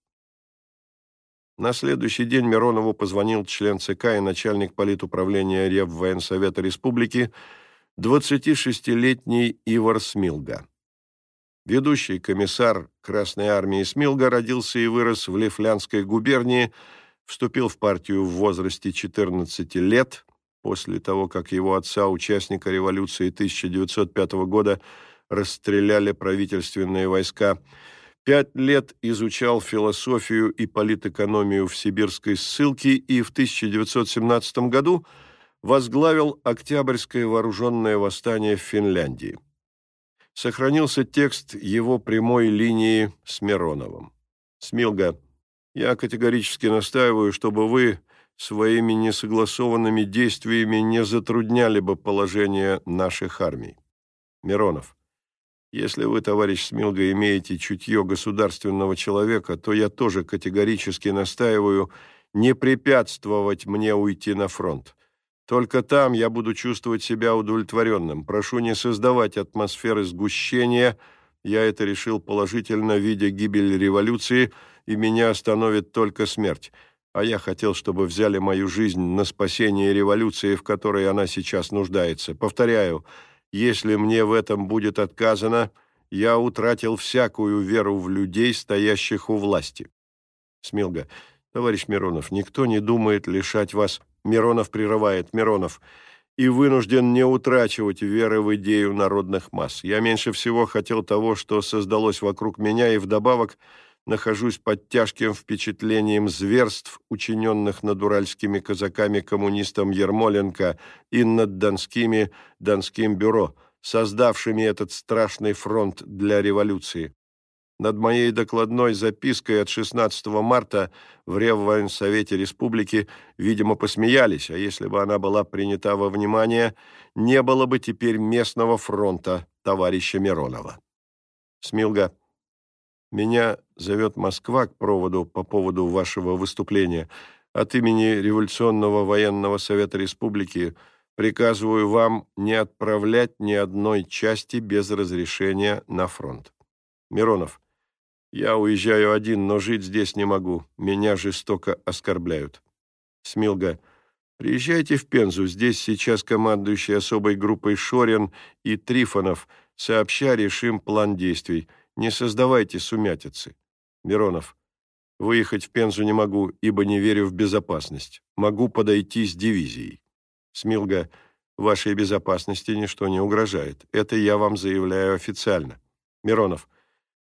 На следующий день Миронову позвонил член ЦК и начальник политуправления Реввоенсовета Республики 26-летний Ивар Смилга. Ведущий комиссар Красной Армии Смилга родился и вырос в Лифлянской губернии, вступил в партию в возрасте 14 лет, после того, как его отца, участника революции 1905 года, расстреляли правительственные войска – Пять лет изучал философию и политэкономию в сибирской ссылке и в 1917 году возглавил Октябрьское вооруженное восстание в Финляндии. Сохранился текст его прямой линии с Мироновым. Смилга, я категорически настаиваю, чтобы вы своими несогласованными действиями не затрудняли бы положение наших армий. Миронов. Если вы, товарищ Смилга, имеете чутье государственного человека, то я тоже категорически настаиваю не препятствовать мне уйти на фронт. Только там я буду чувствовать себя удовлетворенным. Прошу не создавать атмосферы сгущения. Я это решил положительно, видя гибель революции, и меня остановит только смерть. А я хотел, чтобы взяли мою жизнь на спасение революции, в которой она сейчас нуждается. Повторяю, если мне в этом будет отказано, я утратил всякую веру в людей, стоящих у власти. Смилга. Товарищ Миронов, никто не думает лишать вас... Миронов прерывает. Миронов. И вынужден не утрачивать веры в идею народных масс. Я меньше всего хотел того, что создалось вокруг меня, и вдобавок нахожусь под тяжким впечатлением зверств, учиненных над уральскими казаками-коммунистом Ермоленко и над донскими Донским бюро, создавшими этот страшный фронт для революции. Над моей докладной запиской от 16 марта в Реввоенсовете Республики, видимо, посмеялись, а если бы она была принята во внимание, не было бы теперь местного фронта товарища Миронова. Смилга. Меня зовет Москва к проводу по поводу вашего выступления. От имени Революционного военного совета республики приказываю вам не отправлять ни одной части без разрешения на фронт. Миронов. Я уезжаю один, но жить здесь не могу. Меня жестоко оскорбляют. Смилга. Приезжайте в Пензу. Здесь сейчас командующий особой группой Шорин и Трифонов. Сообща решим план действий. Не создавайте сумятицы. Миронов. Выехать в Пензу не могу, ибо не верю в безопасность. Могу подойти с дивизией. Смилга. Вашей безопасности ничто не угрожает. Это я вам заявляю официально. Миронов.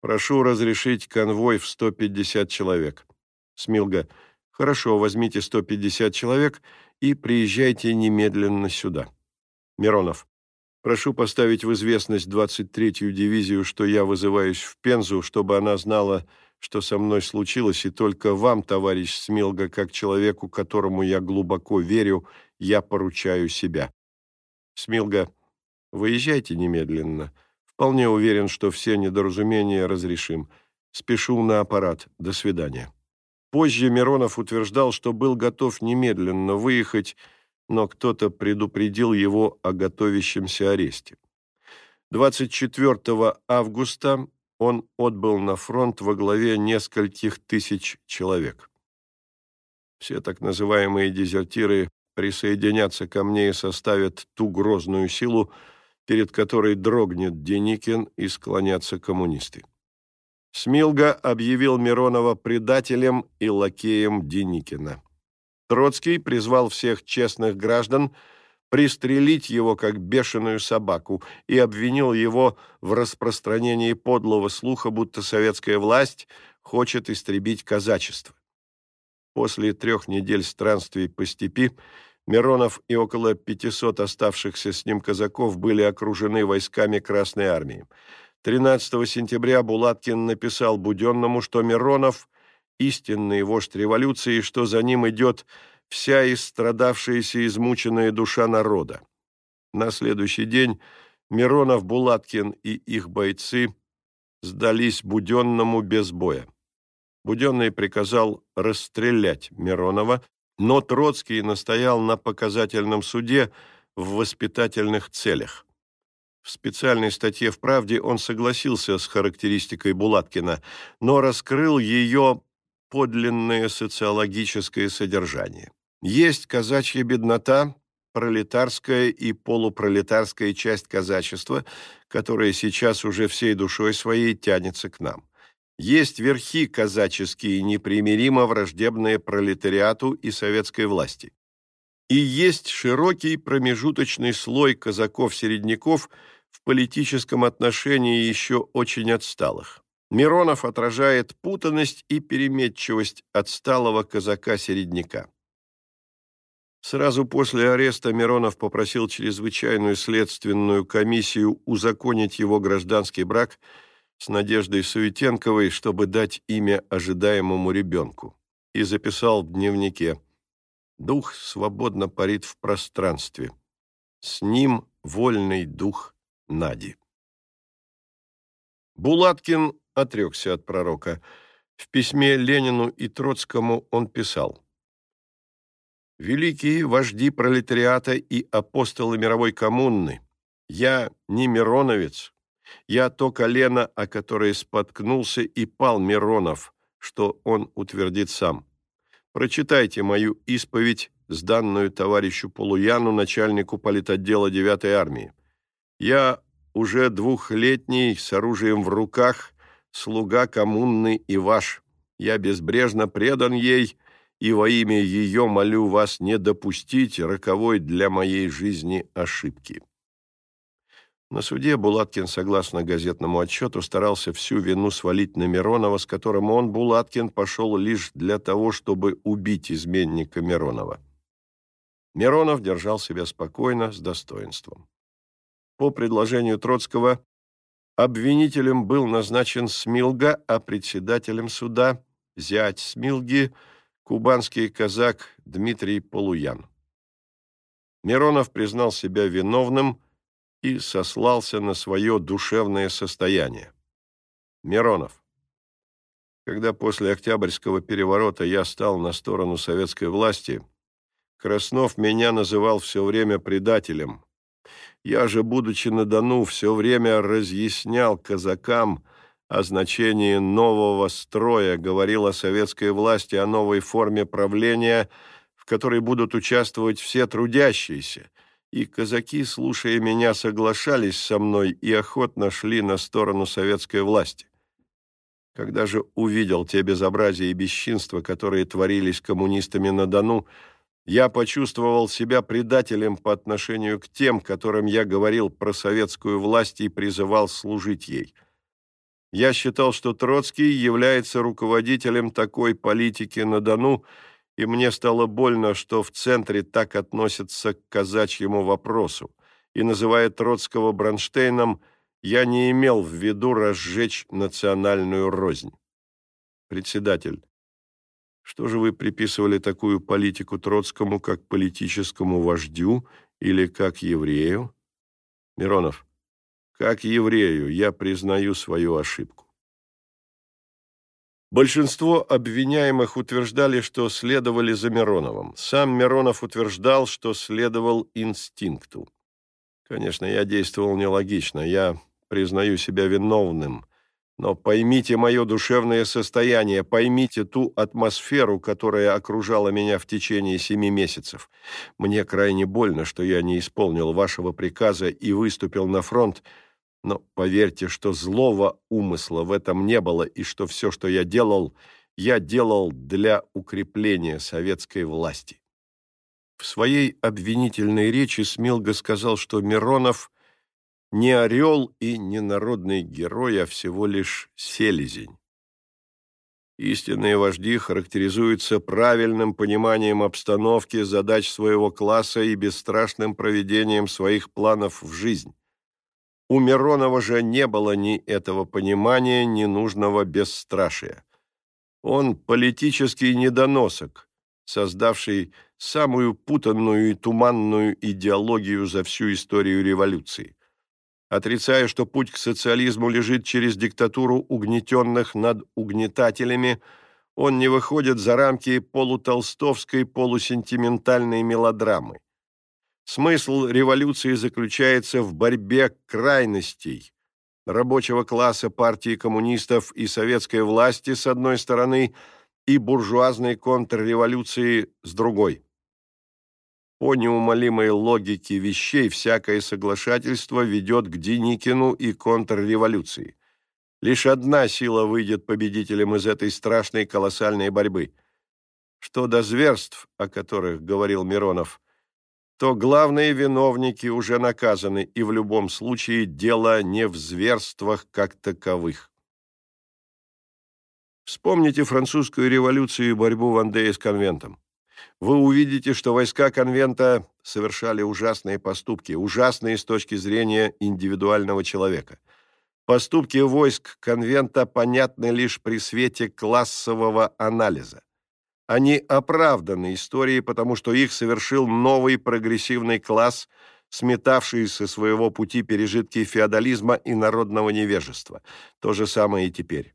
Прошу разрешить конвой в 150 человек. Смилга. Хорошо, возьмите 150 человек и приезжайте немедленно сюда. Миронов. Прошу поставить в известность 23-ю дивизию, что я вызываюсь в Пензу, чтобы она знала, что со мной случилось, и только вам, товарищ Смилга, как человеку, которому я глубоко верю, я поручаю себя. Смилга, выезжайте немедленно. Вполне уверен, что все недоразумения разрешим. Спешу на аппарат. До свидания. Позже Миронов утверждал, что был готов немедленно выехать, но кто-то предупредил его о готовящемся аресте. 24 августа он отбыл на фронт во главе нескольких тысяч человек. Все так называемые дезертиры присоединятся ко мне и составят ту грозную силу, перед которой дрогнет Деникин и склонятся коммунисты. Смилга объявил Миронова предателем и лакеем Деникина. Троцкий призвал всех честных граждан пристрелить его как бешеную собаку и обвинил его в распространении подлого слуха, будто советская власть хочет истребить казачество. После трех недель странствий по степи Миронов и около 500 оставшихся с ним казаков были окружены войсками Красной Армии. 13 сентября Булаткин написал Буденному, что Миронов – истинный вождь революции, что за ним идет вся истрадавшаяся измученная душа народа. На следующий день Миронов, Булаткин и их бойцы сдались Буденному без боя. Буденный приказал расстрелять Миронова, но Троцкий настоял на показательном суде в воспитательных целях. В специальной статье в «Правде» он согласился с характеристикой Булаткина, но раскрыл ее подлинное социологическое содержание. Есть казачья беднота, пролетарская и полупролетарская часть казачества, которая сейчас уже всей душой своей тянется к нам. Есть верхи казаческие, непримиримо враждебные пролетариату и советской власти. И есть широкий промежуточный слой казаков-середняков в политическом отношении еще очень отсталых. Миронов отражает путанность и переметчивость отсталого казака-середняка. Сразу после ареста Миронов попросил чрезвычайную следственную комиссию узаконить его гражданский брак – с Надеждой Суетенковой, чтобы дать имя ожидаемому ребенку, и записал в дневнике «Дух свободно парит в пространстве. С ним вольный дух Нади». Булаткин отрекся от пророка. В письме Ленину и Троцкому он писал «Великие вожди пролетариата и апостолы мировой коммуны, я не мироновец, я то колено, о которое споткнулся и пал Миронов, что он утвердит сам. Прочитайте мою исповедь, сданную товарищу Полуяну, начальнику политотдела 9-й армии. Я уже двухлетний, с оружием в руках, слуга коммунный и ваш. Я безбрежно предан ей, и во имя ее молю вас не допустить роковой для моей жизни ошибки. На суде Булаткин, согласно газетному отчету, старался всю вину свалить на Миронова, с которым он, Булаткин, пошел лишь для того, чтобы убить изменника Миронова. Миронов держал себя спокойно, с достоинством. По предложению Троцкого обвинителем был назначен Смилга, а председателем суда – зять Смилги, кубанский казак Дмитрий Полуян. Миронов признал себя виновным – и сослался на свое душевное состояние. Миронов. Когда после Октябрьского переворота я стал на сторону советской власти, Краснов меня называл все время предателем. Я же, будучи на Дону, все время разъяснял казакам о значении нового строя, говорил о советской власти, о новой форме правления, в которой будут участвовать все трудящиеся – и казаки, слушая меня, соглашались со мной и охотно шли на сторону советской власти. Когда же увидел те безобразия и бесчинства, которые творились коммунистами на Дону, я почувствовал себя предателем по отношению к тем, которым я говорил про советскую власть и призывал служить ей. Я считал, что Троцкий является руководителем такой политики на Дону, и мне стало больно, что в центре так относятся к казачьему вопросу, и, называя Троцкого Бронштейном, я не имел в виду разжечь национальную рознь. Председатель, что же вы приписывали такую политику Троцкому как политическому вождю или как еврею? Миронов, как еврею я признаю свою ошибку. Большинство обвиняемых утверждали, что следовали за Мироновым. Сам Миронов утверждал, что следовал инстинкту. Конечно, я действовал нелогично, я признаю себя виновным, но поймите мое душевное состояние, поймите ту атмосферу, которая окружала меня в течение семи месяцев. Мне крайне больно, что я не исполнил вашего приказа и выступил на фронт, но поверьте, что злого умысла в этом не было, и что все, что я делал, я делал для укрепления советской власти. В своей обвинительной речи Смилга сказал, что Миронов не орел и не народный герой, а всего лишь селезень. Истинные вожди характеризуются правильным пониманием обстановки, задач своего класса и бесстрашным проведением своих планов в жизнь. У Миронова же не было ни этого понимания, ни нужного бесстрашия. Он политический недоносок, создавший самую путанную и туманную идеологию за всю историю революции. Отрицая, что путь к социализму лежит через диктатуру угнетенных над угнетателями, он не выходит за рамки полутолстовской полусентиментальной мелодрамы. Смысл революции заключается в борьбе крайностей рабочего класса партии коммунистов и советской власти с одной стороны и буржуазной контрреволюции с другой. По неумолимой логике вещей всякое соглашательство ведет к Деникину и контрреволюции. Лишь одна сила выйдет победителем из этой страшной колоссальной борьбы. Что до зверств, о которых говорил Миронов, то главные виновники уже наказаны, и в любом случае дело не в зверствах как таковых. Вспомните французскую революцию и борьбу Вандея с конвентом. Вы увидите, что войска конвента совершали ужасные поступки, ужасные с точки зрения индивидуального человека. Поступки войск конвента понятны лишь при свете классового анализа. Они оправданы историей, потому что их совершил новый прогрессивный класс, сметавший со своего пути пережитки феодализма и народного невежества. То же самое и теперь.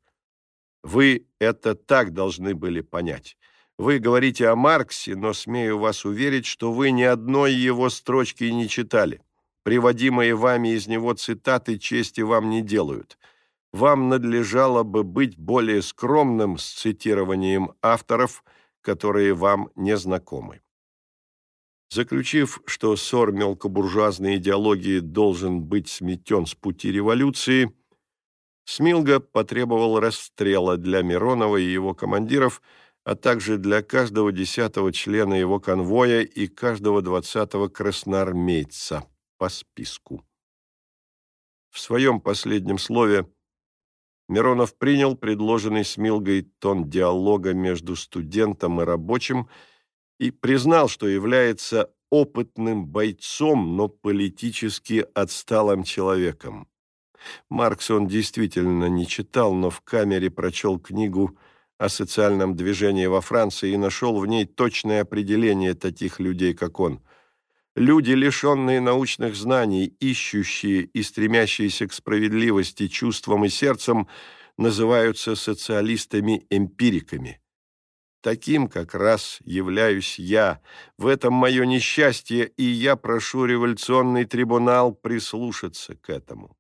Вы это так должны были понять. Вы говорите о Марксе, но смею вас уверить, что вы ни одной его строчки не читали. Приводимые вами из него цитаты чести вам не делают. Вам надлежало бы быть более скромным с цитированием авторов – которые вам не знакомы. Заключив, что ссор мелкобуржуазной идеологии должен быть сметен с пути революции, Смилга потребовал расстрела для Миронова и его командиров, а также для каждого десятого члена его конвоя и каждого двадцатого красноармейца по списку. В своем последнем слове Миронов принял предложенный Смилгой тон диалога между студентом и рабочим и признал, что является опытным бойцом, но политически отсталым человеком. Маркс он действительно не читал, но в камере прочел книгу о социальном движении во Франции и нашел в ней точное определение таких людей, как он – Люди, лишенные научных знаний, ищущие и стремящиеся к справедливости чувством и сердцем, называются социалистами-эмпириками. Таким как раз являюсь я. В этом мое несчастье, и я прошу революционный трибунал прислушаться к этому.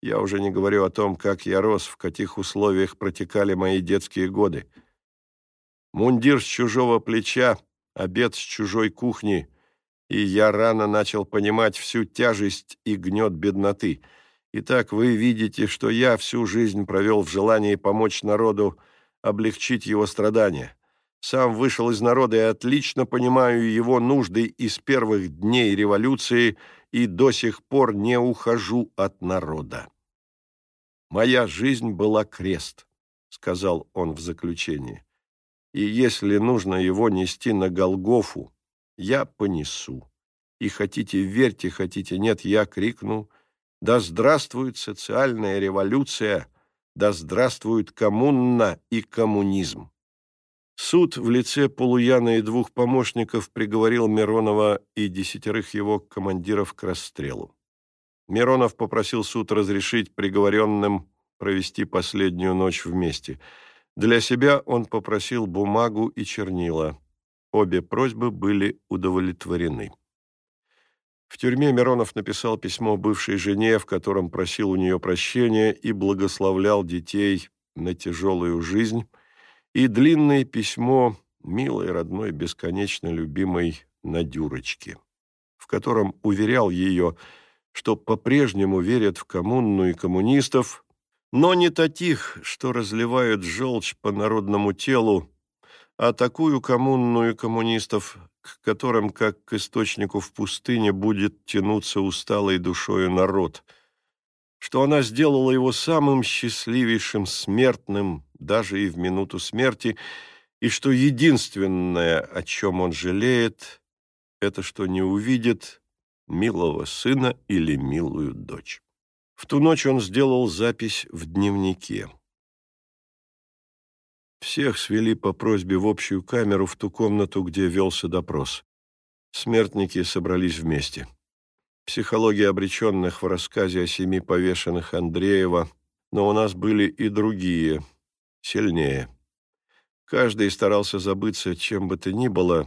Я уже не говорю о том, как я рос, в каких условиях протекали мои детские годы. Мундир с чужого плеча, обед с чужой кухни — и я рано начал понимать всю тяжесть и гнет бедноты. Итак, вы видите, что я всю жизнь провел в желании помочь народу облегчить его страдания. Сам вышел из народа и отлично понимаю его нужды из первых дней революции и до сих пор не ухожу от народа. «Моя жизнь была крест», — сказал он в заключении. «И если нужно его нести на Голгофу, я понесу. И хотите верьте, хотите нет, я крикну, да здравствует социальная революция, да здравствует коммуна и коммунизм. Суд в лице Полуяна и двух помощников приговорил Миронова и десятерых его командиров к расстрелу. Миронов попросил суд разрешить приговоренным провести последнюю ночь вместе. Для себя он попросил бумагу и чернила. Обе просьбы были удовлетворены. В тюрьме Миронов написал письмо бывшей жене, в котором просил у нее прощения и благословлял детей на тяжелую жизнь, и длинное письмо милой, родной, бесконечно любимой Надюрочке, в котором уверял ее, что по-прежнему верят в коммуну и коммунистов, но не таких, что разливают желчь по народному телу, а такую коммунную коммунистов, к которым, как к источнику в пустыне, будет тянуться усталой душою народ, что она сделала его самым счастливейшим смертным даже и в минуту смерти, и что единственное, о чем он жалеет, это что не увидит милого сына или милую дочь. В ту ночь он сделал запись в дневнике. Всех свели по просьбе в общую камеру в ту комнату, где велся допрос. Смертники собрались вместе. Психология обреченных в рассказе о семи повешенных Андреева, но у нас были и другие, сильнее. Каждый старался забыться чем бы то ни было,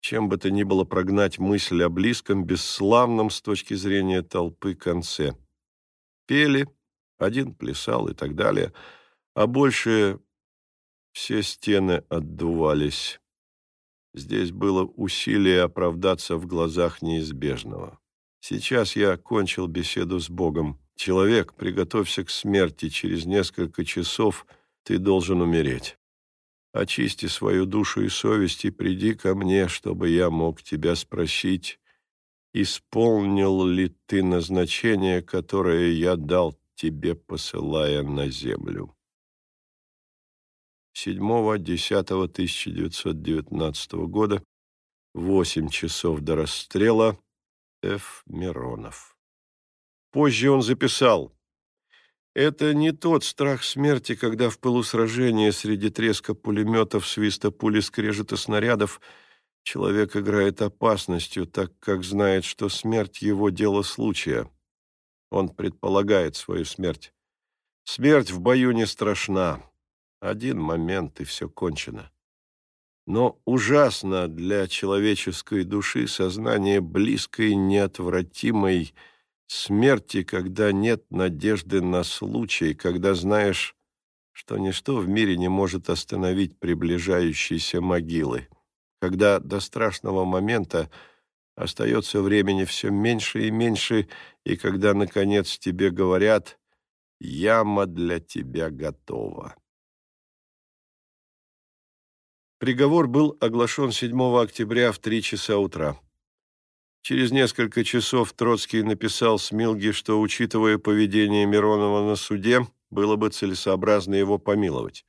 чем бы то ни было прогнать мысль о близком, бесславном с точки зрения толпы конце. Пели, один плясал и так далее, а больше все стены отдувались. Здесь было усилие оправдаться в глазах неизбежного. Сейчас я окончил беседу с Богом. Человек, приготовься к смерти. Через несколько часов ты должен умереть. Очисти свою душу и совесть и приди ко мне, чтобы я мог тебя спросить, исполнил ли ты назначение, которое я дал тебе, посылая на землю. 7-10-1919 года, 8 часов до расстрела, Ф. Миронов. Позже он записал «Это не тот страх смерти, когда в пылу сражения среди треска пулеметов, свиста пули, скрежета снарядов человек играет опасностью, так как знает, что смерть его дело случая. Он предполагает свою смерть. Смерть в бою не страшна, один момент, и все кончено. Но ужасно для человеческой души сознание близкой, неотвратимой смерти, когда нет надежды на случай, когда знаешь, что ничто в мире не может остановить приближающиеся могилы, когда до страшного момента остается времени все меньше и меньше, и когда, наконец, тебе говорят «яма для тебя готова». Приговор был оглашен 7 октября в 3 часа утра. Через несколько часов Троцкий написал Смилге, что, учитывая поведение Миронова на суде, было бы целесообразно его помиловать.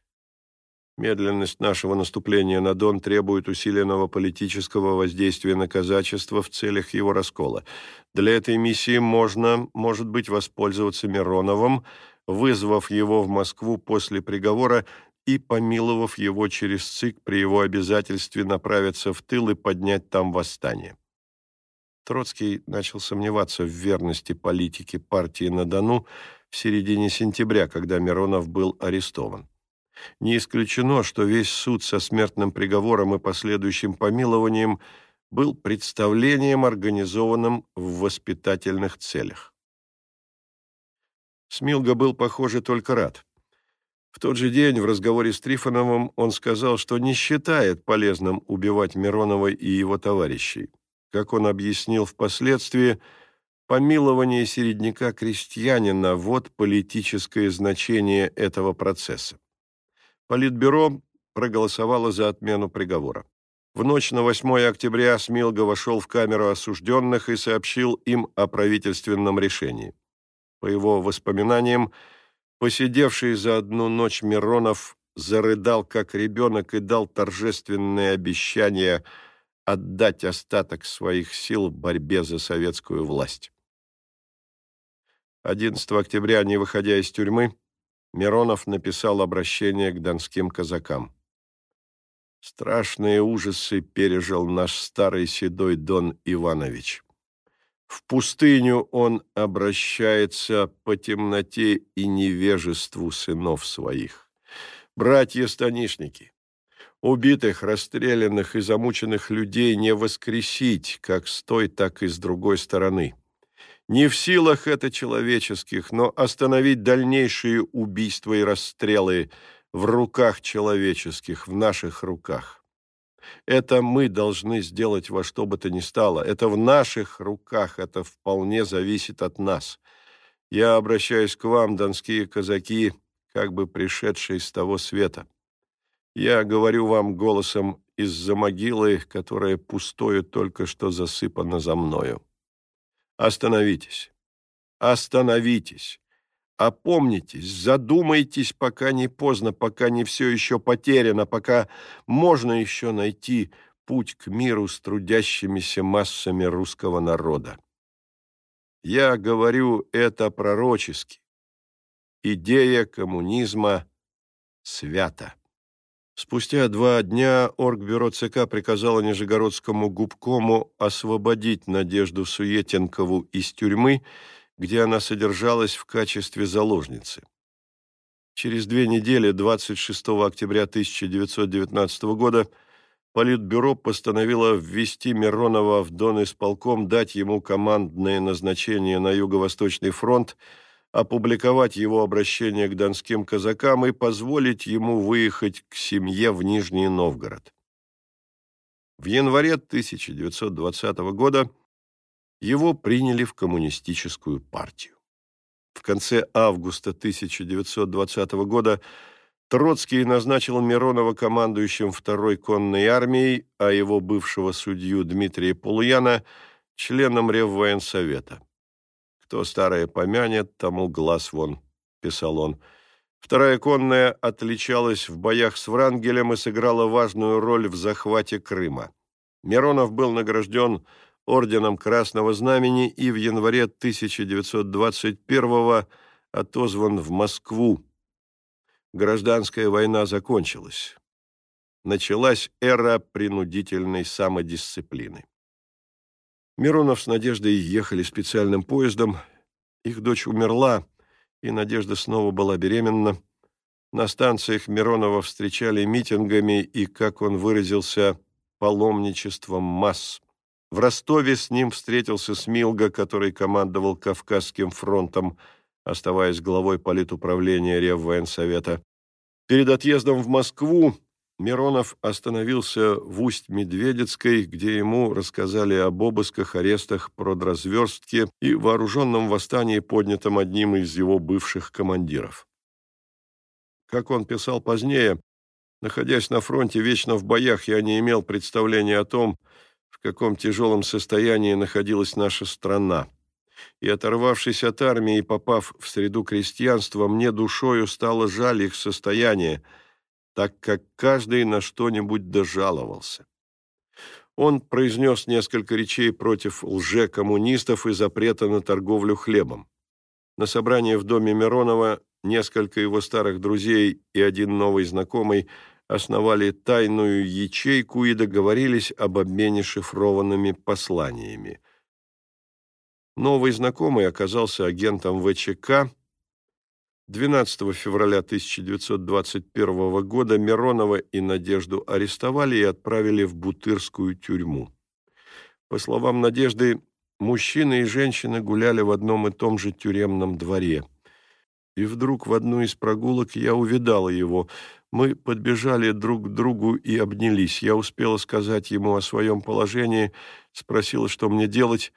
Медленность нашего наступления на Дон требует усиленного политического воздействия на казачество в целях его раскола. Для этой миссии можно, может быть, воспользоваться Мироновым, вызвав его в Москву после приговора и, помиловав его через ЦИК при его обязательстве направиться в тыл и поднять там восстание. Троцкий начал сомневаться в верности политики партии на Дону в середине сентября, когда Миронов был арестован. Не исключено, что весь суд со смертным приговором и последующим помилованием был представлением, организованным в воспитательных целях. Смилга был, похоже, только рад. В тот же день в разговоре с Трифоновым он сказал, что не считает полезным убивать Миронова и его товарищей. Как он объяснил впоследствии, Помилование середняка-крестьянина – вот политическое значение этого процесса. Политбюро проголосовало за отмену приговора. В ночь на 8 октября Смилга вошел в камеру осужденных и сообщил им о правительственном решении. По его воспоминаниям, посидевший за одну ночь Миронов зарыдал как ребенок и дал торжественное обещание отдать остаток своих сил в борьбе за советскую власть. 11 октября, не выходя из тюрьмы, Миронов написал обращение к донским казакам. Страшные ужасы пережил наш старый седой Дон Иванович. В пустыню он обращается по темноте и невежеству сынов своих. Братья-станишники, убитых, расстрелянных и замученных людей не воскресить, как с той, так и с другой стороны. Не в силах это человеческих, но остановить дальнейшие убийства и расстрелы в руках человеческих, в наших руках. Это мы должны сделать во что бы то ни стало. Это в наших руках, это вполне зависит от нас. Я обращаюсь к вам, донские казаки, как бы пришедшие с того света. Я говорю вам голосом из-за могилы, которая пустою только что засыпана за мною. Остановитесь. Остановитесь. Опомнитесь, задумайтесь, пока не поздно, пока не все еще потеряно, пока можно еще найти путь к миру с трудящимися массами русского народа. Я говорю это пророчески. Идея коммунизма свята. Спустя два дня Оргбюро ЦК приказало Нижегородскому губкому освободить Надежду Суетенкову из тюрьмы, где она содержалась в качестве заложницы. Через две недели, 26 октября 1919 года, Политбюро постановило ввести Миронова в Дон исполком, дать ему командное назначение на Юго-Восточный фронт – опубликовать его обращение к донским казакам и позволить ему выехать к семье в Нижний Новгород. В январе 1920 года его приняли в коммунистическую партию. В конце августа 1920 года Троцкий назначил Миронова командующим второй конной армией, а его бывшего судью Дмитрия Полуяна членом Реввоенсовета. Кто старое помянет, тому глаз вон», — писал он. Вторая конная отличалась в боях с Врангелем и сыграла важную роль в захвате Крыма. Миронов был награжден орденом Красного Знамени и в январе 1921 отозван в Москву. Гражданская война закончилась. Началась эра принудительной самодисциплины. Миронов с Надеждой ехали специальным поездом. Их дочь умерла, и Надежда снова была беременна. На станциях Миронова встречали митингами и, как он выразился, паломничеством масс. В Ростове с ним встретился Смилга, который командовал Кавказским фронтом, оставаясь главой политуправления Реввоенсовета. Перед отъездом в Москву Миронов остановился в Усть-Медведецкой, где ему рассказали об обысках, арестах, продразверстке и вооруженном восстании, поднятом одним из его бывших командиров. Как он писал позднее, находясь на фронте вечно в боях, я не имел представления о том, в каком тяжелом состоянии находилась наша страна. И, оторвавшись от армии и попав в среду крестьянства, мне душою стало жаль их состояние – так как каждый на что-нибудь дожаловался. Он произнес несколько речей против лже-коммунистов и запрета на торговлю хлебом. На собрании в доме Миронова несколько его старых друзей и один новый знакомый основали тайную ячейку и договорились об обмене шифрованными посланиями. Новый знакомый оказался агентом ВЧК 12 февраля 1921 года Миронова и Надежду арестовали и отправили в Бутырскую тюрьму. По словам Надежды, мужчины и женщины гуляли в одном и том же тюремном дворе. И вдруг в одну из прогулок я увидала его. Мы подбежали друг к другу и обнялись. Я успела сказать ему о своем положении, спросила, что мне делать.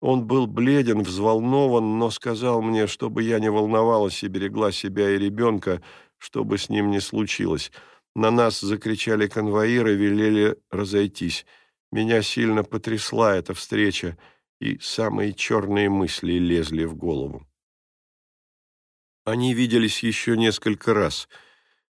Он был бледен, взволнован, но сказал мне, чтобы я не волновалась и берегла себя и ребенка, что бы с ним ни случилось. На нас закричали конвоиры, велели разойтись. Меня сильно потрясла эта встреча, и самые черные мысли лезли в голову. Они виделись еще несколько раз.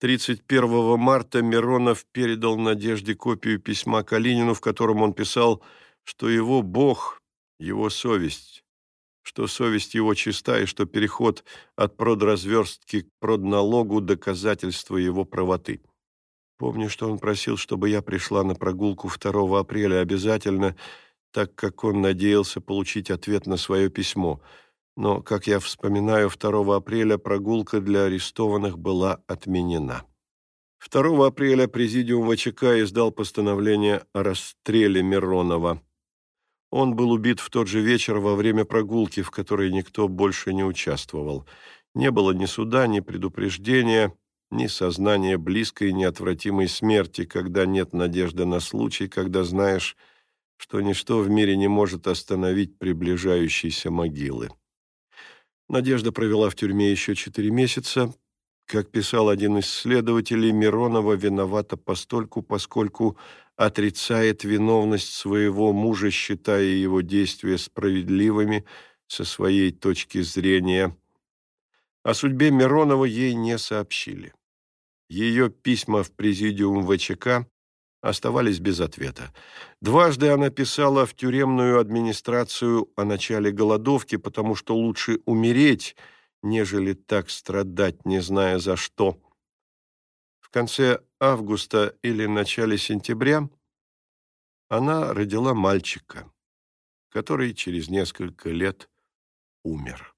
31 марта Миронов передал Надежде копию письма Калинину, в котором он писал, что его Бог, его совесть, что совесть его чиста и что переход от продразверстки к продналогу – доказательство его правоты. Помню, что он просил, чтобы я пришла на прогулку 2 апреля обязательно, так как он надеялся получить ответ на свое письмо – но, как я вспоминаю, 2 апреля прогулка для арестованных была отменена. 2 апреля Президиум ВЧК издал постановление о расстреле Миронова. Он был убит в тот же вечер во время прогулки, в которой никто больше не участвовал. Не было ни суда, ни предупреждения, ни сознания близкой и неотвратимой смерти, когда нет надежды на случай, когда знаешь, что ничто в мире не может остановить приближающиеся могилы. Надежда провела в тюрьме еще четыре месяца. Как писал один из следователей, Миронова виновата постольку, поскольку отрицает виновность своего мужа, считая его действия справедливыми со своей точки зрения. О судьбе Миронова ей не сообщили. Ее письма в президиум ВЧК оставались без ответа. Дважды она писала в тюремную администрацию о начале голодовки, потому что лучше умереть, нежели так страдать, не зная за что. Конце августа или начале сентября она родила мальчика, который через несколько лет умер.